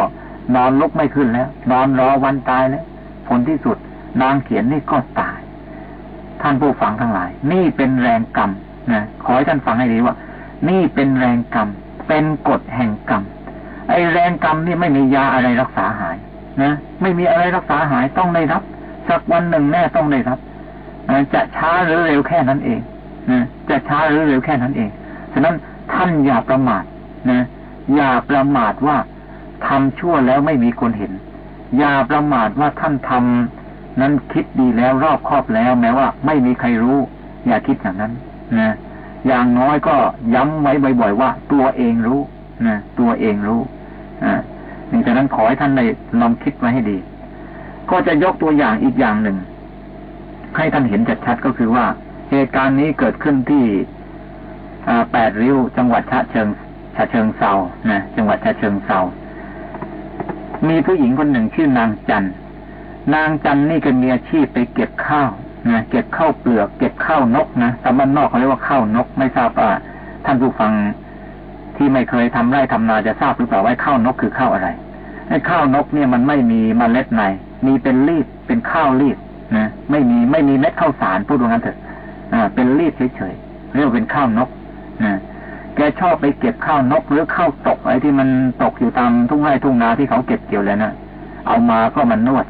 นอนลุกไม่ขึ้นแล้ว นอนรอวันตายแล้วผลที่สุดนางเขียนนี่ก็ตาย ท่านผู้ฟังทั้งหลาย นี่เป็นแรงกรรมนะขอให้ท่านฟังให้ดีว่า นี่เป็นแรงกรรม เป็นกฎแห่งกรรมไอแรงกรรมนี่ไม่มียาอะไรรักษาหาย นะไม่มีอะไรรักษาหายต้องได้รับ สักวันหนึ่งแน่ต้องได้รับจะช้าหรือเร็วแค่นั้นเองนะจะช้าหรือเร็วแค่นั้นเองฉะนั้นท่านอย่าประมาทนะอย่าประมาทว่าทำชั่วแล้วไม่มีคนเห็น อย่าประมาทว่าท่านทำนั้นคิดดีแล้วรอบครอบแล้ว แม้ว่า ไม่มีใครรู้ อย่าคิดอย่างนั้นนะอย่างน้อยก็ย้ำไว้บ่อย ๆ ว่า ตัวเองรู้นะตัวเองรู้อ่า นี่ฉะนั้นขอให้ท่านได้ลองคิดไว้ให้ดี ก็จะยกตัวอย่างอีกอย่างหนึ่ง ให้ท่านเห็นชัดๆก็คือว่า เหตุการณ์นี้เกิดขึ้นที่แปดริ้วจังหวัดชะเชิงชะเชิงเซานะจังหวัดชะเชิงเซามีผู้หญิงคนหนึ่งชื่อนางจันนางจันนี่ก็มีอาชีพไปเก็บข้าวนะเก็บข้าวเปลือก เก็บข้าว นกนะสำมันนอกเขาเรียกว่าข้าวนก ไม่ทราบว่าท่านผู้ฟัง ที่ไม่เคยทำไร่ทำนาจะทราบหรือเปล่าว่าข้าวนกคือข้าวอะไรไอ้ข้าวนกเนี่ยมันไม่มีมเมล็ดใน มีเป็นรีดเป็นข้าวรีดนะไม่มีไม่มีเม็ดข้าวสารพูดตรงนั้นเถอะอ่าเป็นรีดเฉยๆเรียกว่าเป็นข้าวนกนะแกชอบไปเก็บข้าวนกหรือข้าวตกอะไรที่มันตกอยู่ตามทุ่งไร่ทุ่งนาที่เขาเก็บเกี่ยวแล้วนะเอามาก็มันนวด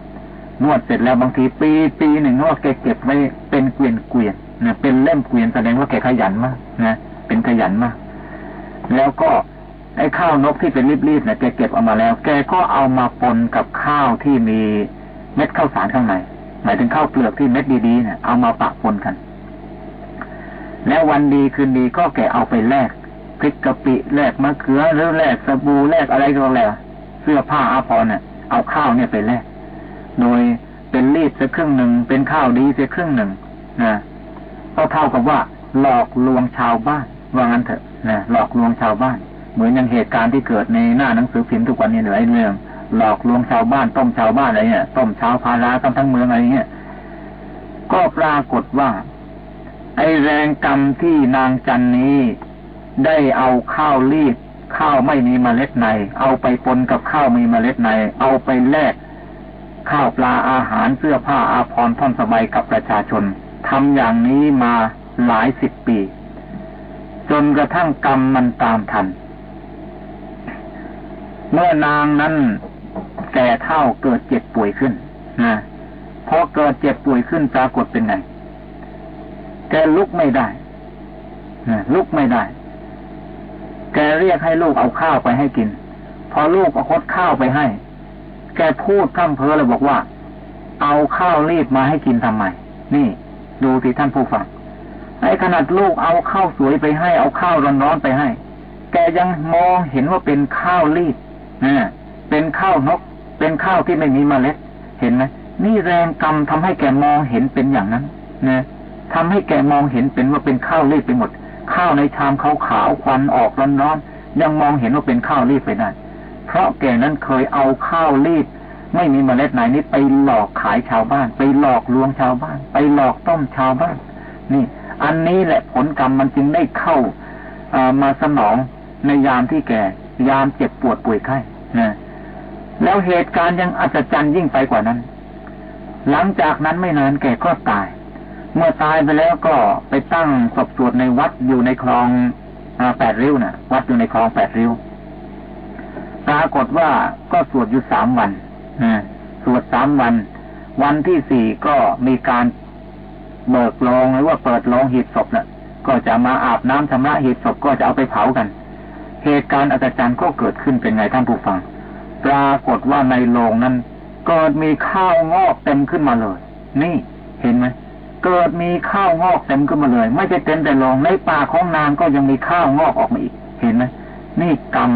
นวดเสร็จแล้วบางทีปีปีหนึ่งว่าแกเก็บไว้เป็นเกวียนเกวียนนะเป็นเล่มเกวียนแสดงว่าแกขยันมากนะเป็นขยันมาก แล้วก็ไอ้ข้าวนกที่เป็นรีบๆเนี่ยแกเก็บเอามาแล้ว แกก็เอามาปนกับข้าวที่มีเม็ดข้าวสารข้างในหมายถึงข้าวเปลือกที่เม็ดดีๆเนี่ยเอามาปะปนกัน แล้ววันดีคืนดีก็แกเอาไปแลกพริกกะปิแลกมะเขือหรือแลกสบู่แลกอะไรก็แล้วเสื้อผ้าอาภรณ์เนี่ยเอาข้าวเนี่ยไปแลกโดยเป็นรีดสักครึ่งหนึ่งเป็นข้าวดีสักครึ่งหนึ่งนะก็เท่ากับว่าหลอกลวงชาวบ้านว่างั้นเถอะ นะหลอกลวงชาวบ้าน เหมือนอย่างเหตุการณ์ที่เกิดในหน้าหนังสือพิมพ์ทุกวันนี้หลายเรื่อง หลอกลวงชาวบ้านต้มชาวบ้านอะไรเงี้ยต้มชาวพาราต้มทั้งเมืองอะไรเงี้ยก็ปรากฏว่า ไอแรงกรรมที่นางจันนี้ ได้เอาข้าวรีดข้าวไม่มีเมล็ดใน เอาไปปนกับข้าวมีเมล็ดใน เอาไปแลกข้าวปลาอาหารเสื้อผ้าอาภรณ์ท่อนสบายกับประชาชนทำอย่างนี้มาหลายสิบปี จนกระทั่งกรรมมันตามทัน เมื่อนางนั้นแก่เท่าเกิดเจ็บป่วยขึ้นนะพอเกิดเจ็บป่วยขึ้นปรากฏเป็นไง แกลุกไม่ได้ลุกไม่ได้ แกเรียกให้ลูกเอาข้าวไปให้กิน พอลูกเอาคดข้าวไปให้ แกพูดข้ามเพ้อเลยบอกว่า เอาข้าวรีบมาให้กินทำไม นี่ ดูที่ท่านผู้ฟัง ไอ้ขนาดลูกเอาข้าวสวยไปให้เอาข้าวร้อนๆไปให้ แกยังมองเห็นว่าเป็นข้าวรีดนะเป็นข้าวนก เป็นข้าวที่ไม่มีเมล็ด เห็นไหมนี่แรงกรรมทำให้แกมองเห็นเป็นอย่างนั้นนะทำให้แกมองเห็นเป็นว่าเป็นข้าวรีบไปหมด ข้าวในชามขาวขาวควันออกร้อนๆยังมองเห็นว่าเป็นข้าวรีบไปได้เพราะแกนั้นเคยเอาข้าวรีบไม่มีเมล็ดไหนนี้ไปหลอกขายชาวบ้าน ไปหลอกลวงชาวบ้าน ไปหลอกต้มชาวบ้าน นี่ อันนี้แหละผลกรรมมันจึงได้เข้ามาสนองในยามที่แกยามเจ็บปวดป่วยไข้นะแล้วเหตุการณ์ยังอัศจรรย์ยิ่งไปกว่านั้น หลังจากนั้นไม่นานแกก็ตาย เมื่อตายไปแล้วก็ไปตั้งศพสวดในวัดอยู่ในคลองแปดริ้วนะ่ะ วัดอยู่ในคลองแปดริ้ว ปรากฏว่าก็สวดอยู่สามวันสวดสามวัน วันที่สี่ก็มีการ เบิกลงหรือว่าเปิดลงหีบศพนะ่ะ ก็จะมาอาบน้ำชำระหีบศพก็จะเอาไปเผากัน เหตุการณ์อาจารย์ก็เกิดขึ้นเป็นไงท่านผู้ฟัง ปรากฏว่าในโรงนั้นเกิดมีข้าวงอกเต็มขึ้นมาเลย นี่เห็นไหมเกิดมีข้าวงอกเต็มขึ้นมาเลย ไม่ใช่เต็มแต่ลงในป่าของนางก็ยังมีข้าวงอกออกมาอีก เห็นไหมนี่กรรม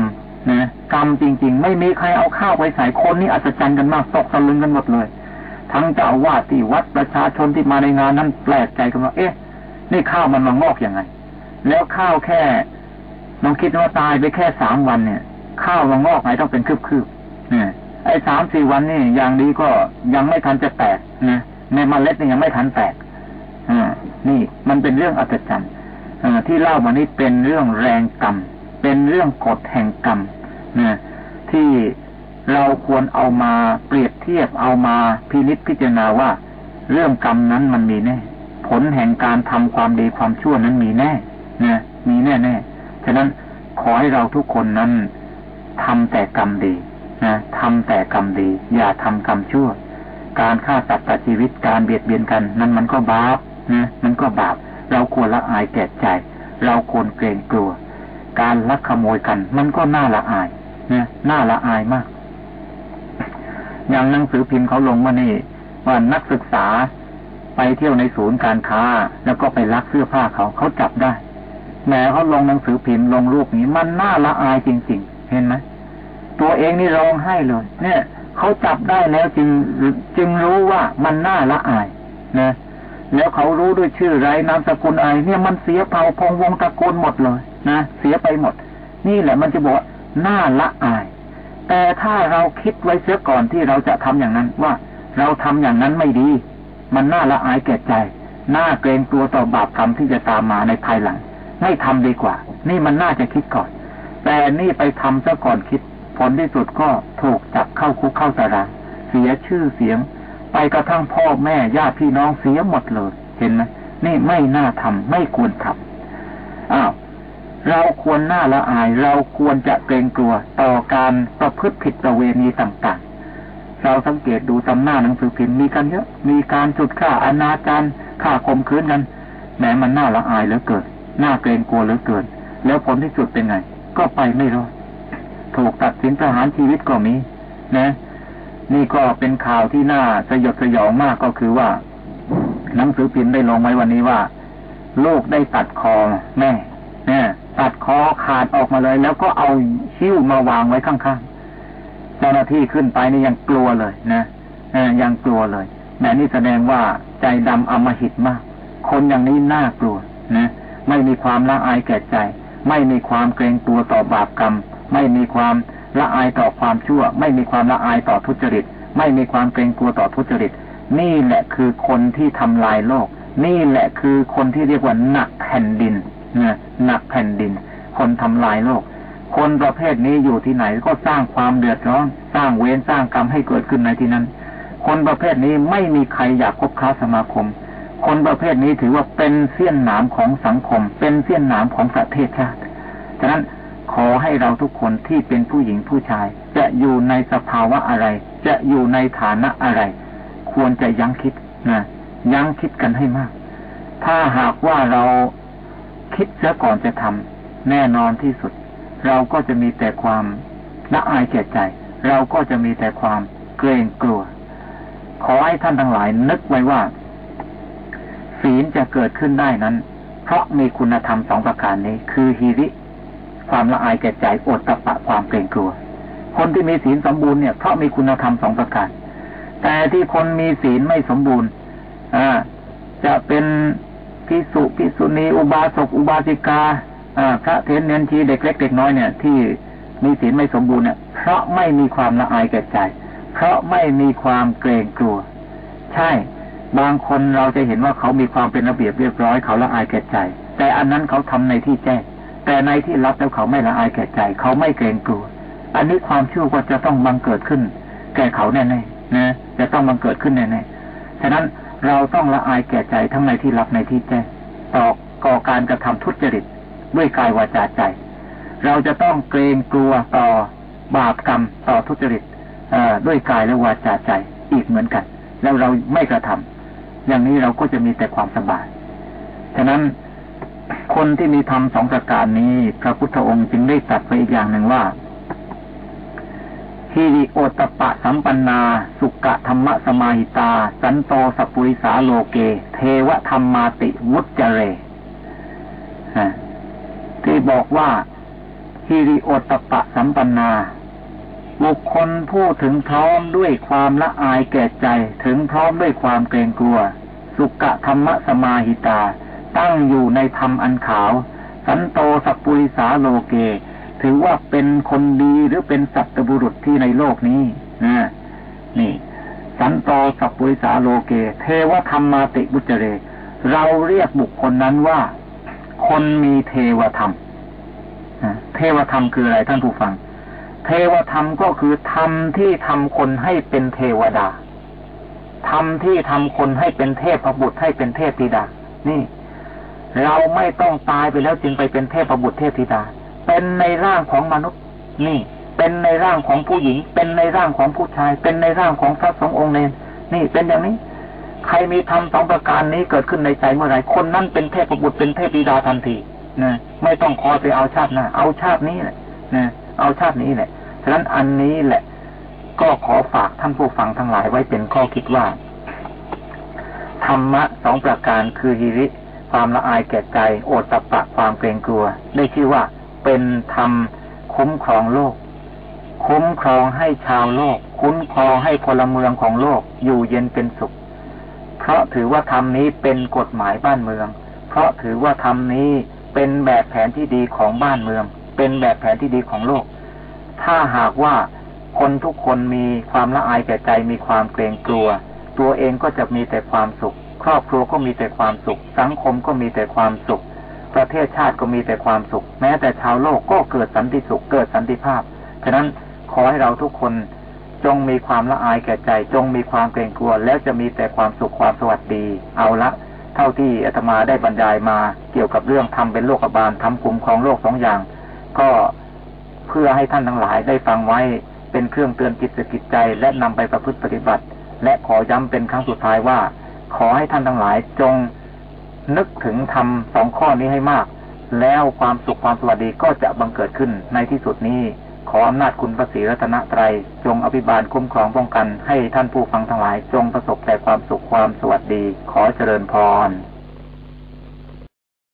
นะกรรมจริง ๆ ไม่มีใครเอาข้าวไปใส่คนนี่อัศจรรย์กันมากตกตะลึงกันหมดเลย ทั้งเจ้าอาวาสที่วัดประชาชนที่มาในงานนั้นแปลกใจกันว่าเอ๊ะ นี่ข้าวมันมางอกยังไง แล้วข้าวแค่ลองคิดว่าตายไปแค่สามวันเนี่ย ข้าวมางอกไหนต้องเป็นคืบๆเนี่ยไอ้สามสี่วันนี่อย่างดีก็ยังไม่ทันจะแตกนะในมเมล็ดนี่ยังไม่ทันแตกอ่านี่มันเป็นเรื่องอัศจรรย์ที่เล่ามานี้เป็นเรื่องแรงกรรม เป็นเรื่องกฎแห่งกรรมนะที่ เราควรเอามาเปรียบเทียบเอามาพินิจพิจารณาว่า เรื่องกรรมนั้นมันมีแน่ ผลแห่งการทำความดีความชั่วนั้นมีแน่นะมีแน่แน่ฉะนั้นขอให้เราทุกคนนั้นทำแต่กรรมดีนะทำแต่กรรมดี อย่าทำกรรมชั่ว การฆ่าสัตว์ตัดชีวิตการเบียดเบียนกันนั้นมันก็บาปนะมันก็บาป เราควรละอายแก่ใจ เราควรเกรงกลัว การลักขโมยกัน มันก็น่าละอายนะน่าละอายมาก อย่างหนังสือพิมพ์เขาลงว่านี่ว่านักศึกษาไปเที่ยวในศูนย์การค้า แล้วก็ไปลักเสื้อผ้าเขาเขาจับได้แหมเขาลงหนังสือพิมพ์ลงรูปนี้มันน่าละอายจริง ๆ เห็นไหมตัวเองนี่ร้องไห้เลย เนี่ยเขาจับได้แล้วจึงจึงรู้ว่ามันน่าละอายนะแล้วเขารู้ด้วยชื่อไรนามสกุลอะไรเนี่ยมันเสียเผ่าพงวงตระกูลหมดเลยนะเสียไปหมด นี่แหละมันจะบอกน่าละอาย แต่ถ้าเราคิดไว้เสียก่อนที่เราจะทำอย่างนั้นว่าเราทำอย่างนั้นไม่ดี มันน่าละอายแก่ใจ น่าเกรงตัวต่อบาปกรรมที่จะตามมาในภายหลัง ไม่ทำดีกว่า นี่มันน่าจะคิดก่อน แต่นี่ไปทำซะก่อนคิด ผลที่สุดก็ถูกจับเข้าคุกเข้าตาราง เสียชื่อเสียง ไปกระทั่งพ่อแม่ญาติพี่น้องเสียหมดเลย เห็นไหมนี่ไม่น่าทำไม่ควรทำอ้าว เราควรหน้าละอาย เราควรจะเกรงกลัวต่อการประพฤติผิดประเวณีต่างๆ เราสังเกตดูตำหน้าหนังสือพิมพ์มีกันเยอะ มีการจุดฆ่าอนาจารฆ่าข่มขืนกันแม้มันน่าละอายเหลือเกินน่าเกรงกลัวเหลือเกิน แล้วผลที่สุดเป็นไง ก็ไปไม่รอดถูกตัดสินประหารชีวิตก็มีนะ นี่ก็เป็นข่าวที่น่าสยดสยองมากก็คือว่า หนังสือพิมพ์ได้ลงไว้วันนี้ว่า ลูกได้ตัดคอแม่เนี่ย ตัดคอขาดออกมาเลย แล้วก็เอาชิ้วมาวางไว้ข้างๆ เจ้าหน้าที่ขึ้นไปนี่ยังกลัวเลยนะยังกลัวเลยแม่นี่แสดงว่าใจดำอมหิตมาก คนอย่างนี้น่ากลัวนะไม่มีความละอายแก่ใจ ไม่มีความเกรงตัวต่อบาปกรรม ไม่มีความละอายต่อความชั่ว ไม่มีความละอายต่อทุจริต ไม่มีความเกรงกลัวต่อทุจริต นี่แหละคือคนที่ทำลายโลก นี่แหละคือคนที่เรียกว่าหนักแผ่นดิน นะหนักแผ่นดิน คนทำลายโลก คนประเภทนี้อยู่ที่ไหนก็สร้างความเดือดร้อน สร้างเวรสร้างกรรมให้เกิดขึ้นในที่นั้น คนประเภทนี้ไม่มีใครอยากคบค้าสมาคม คนประเภทนี้ถือว่าเป็นเสี้ยนหนามของสังคม เป็นเสี้ยนหนามของประเทศชาติฉะนั้นขอให้เราทุกคนที่เป็นผู้หญิงผู้ชาย จะอยู่ในสภาวะอะไร จะอยู่ในฐานะอะไร ควรจะยั้งคิดนะยั้งคิดกันให้มาก ถ้าหากว่าเรา คิดเสียก่อนจะทำแน่นอนที่สุด เราก็จะมีแต่ความละอายแก่ใจ เราก็จะมีแต่ความเกรงกลัว ขอให้ท่านทั้งหลายนึกไว้ว่า ศีลจะเกิดขึ้นได้นั้น เพราะมีคุณธรรมสองประการนี้ คือฮิริ ความละอายแก่ใจอดตะปะความเกรงกลัว คนที่มีศีลสมบูรณ์เนี่ยเพราะมีคุณธรรมสองประการ แต่ที่คนมีศีลไม่สมบูรณ์อ่าจะเป็น พิสุพิสุณีอุบาสกอุบาสิกาพระเทนเนนทีเด็กเล็กเด็กน้อยเนี่ย ที่มีศีลไม่สมบูรณ์เนี่ยเพราะไม่มีความละอายแก่ใจ เพราะไม่มีความเกรงกลัว ใช่ บางคนเราจะเห็นว่าเขามีความเป็นระเบียบเรียบร้อยเขาละอายแก่ใจ แต่อันนั้นเขาทำในที่แจ้งแต่ในที่รับแล้วเขาไม่ละอายแก่ใจ เขาไม่เกรงกลัว อันนี้ความชั่วก็จะต้องบังเกิดขึ้น แก่เขาแน่ๆนะจะต้องบังเกิดขึ้นแน่ๆฉะนั้น เราต้องละอายแก่ใจทั้งในที่รับในที่แจ้งต่อก่อการกระทำทุจริตด้วยกายวาจาใจ เราจะต้องเกรงกลัวต่อบาปกรรมต่อทุจริตด้วยกายและวาจาใจอีกเหมือนกัน แล้วเราไม่กระทำอย่างนี้เราก็จะมีแต่ความสบายฉะนั้นคนที่มีธรรมสองประการนี้ พระพุทธองค์จึงได้ตรัสไว้อีกอย่างหนึ่งว่า ฮิริโอตปะสัมปันนา สุกะธรรมสมาหิตา สันโตสปุริสาโลเก เทวธรรมาติวุจเรที่บอกว่าฮิริโอตปะสัมปันนา บุคคลผู้ถึงพร้อมด้วยความละอายแก่ใจ ถึงพร้อมด้วยความเกรงกลัว สุกะธรรมสมาหิตา ตั้งอยู่ในธรรมอันขาว สันโตสัปุริสาโลเก ถือว่าเป็นคนดีหรือเป็นสัตบุรุษที่ในโลกนี้นะนี่ สันโตสัพปุริสาโลเก เทวธรรมมาติบุจเร เราเรียกบุคคลนั้นว่า คนมีเทวธรรมเทวธรรมคืออะไรท่านผู้ฟัง เทวธรรมก็คือธรรมที่ทำคนให้เป็นเทวดาธรรมที่ทำคนให้เป็นเทพบุตรให้เป็นเทพธิดา นี่ เราไม่ต้องตายไปแล้วจึงไปเป็นเทพบุตรเทพธิดา เป็นในร่างของมนุษย์ นี่ เป็นในร่างของผู้หญิง เป็นในร่างของผู้ชาย เป็นในร่างของพระสงฆ์องค์เนรนี่เป็นอย่างนี้ ใครมีธรรมสองประการนี้เกิดขึ้นในใจเมื่อไหร่คนนั้นเป็นเทพบุตรเป็นเทพธิดาทันทีนะไม่ต้องคอยไปเอาชาติหน้าเอาชาตินี้แหละนะเอาชาตินี้แหละฉะนั้นอันนี้แหละ ก็ขอฝากท่านผู้ฟังทั้งหลายไว้เป็นข้อคิดว่าธรรมะสองประการคือฮิริความละอายแก่ใจ โอตตะปะความเกรงกลัว ได้ชื่อว่า เป็นธรรมคุ้มครองโลก คุ้มครองให้ชาวโลก คุ้มครองให้พลเมืองของโลกอยู่เย็นเป็นสุข เพราะถือว่าธรรมนี้เป็นกฎหมายบ้านเมือง เพราะถือว่าธรรมนี้เป็นแบบแผนที่ดีของบ้านเมือง เป็นแบบแผนที่ดีของโลก ถ้าหากว่าคนทุกคนมีความละอายแก่ใจมีความเกรงกลัว ตัวเองก็จะมีแต่ความสุข ครอบครัวก็มีแต่ความสุข สังคมก็มีแต่ความสุข ประเทศชาติก็มีแต่ความสุข แม้แต่ชาวโลกก็เกิดสันติสุขเกิดสันติภาพ ฉะนั้นขอให้เราทุกคนจงมีความละอายแก่ใจ จงมีความเกรงกลัว แล้วจะมีแต่ความสุขความสวัสดี เอาละ เท่าที่อาตมาได้บรรยายมา เกี่ยวกับเรื่องทำเป็นโลกบาลทำกลุ่มของโลกสองอย่าง ก็เพื่อให้ท่านทั้งหลายได้ฟังไว้เป็นเครื่องเตือนจิตสกิจใจ และนำไปประพฤติปฏิบัติ และขอย้ำเป็นครั้งสุดท้ายว่า ขอให้ท่านทั้งหลายจง นึกถึงทำสองข้อนี้ให้มาก แล้วความสุขความสวัสดีก็จะบังเกิดขึ้นในที่สุดนี้ ขออำนาจคุณพระศรีรัตนตรัย จงอภิบาลคุ้มครองป้องกัน ให้ท่านผู้ฟังทั้งหลาย จงประสบแต่ความสุขความสวัสดี ขอเจริญพร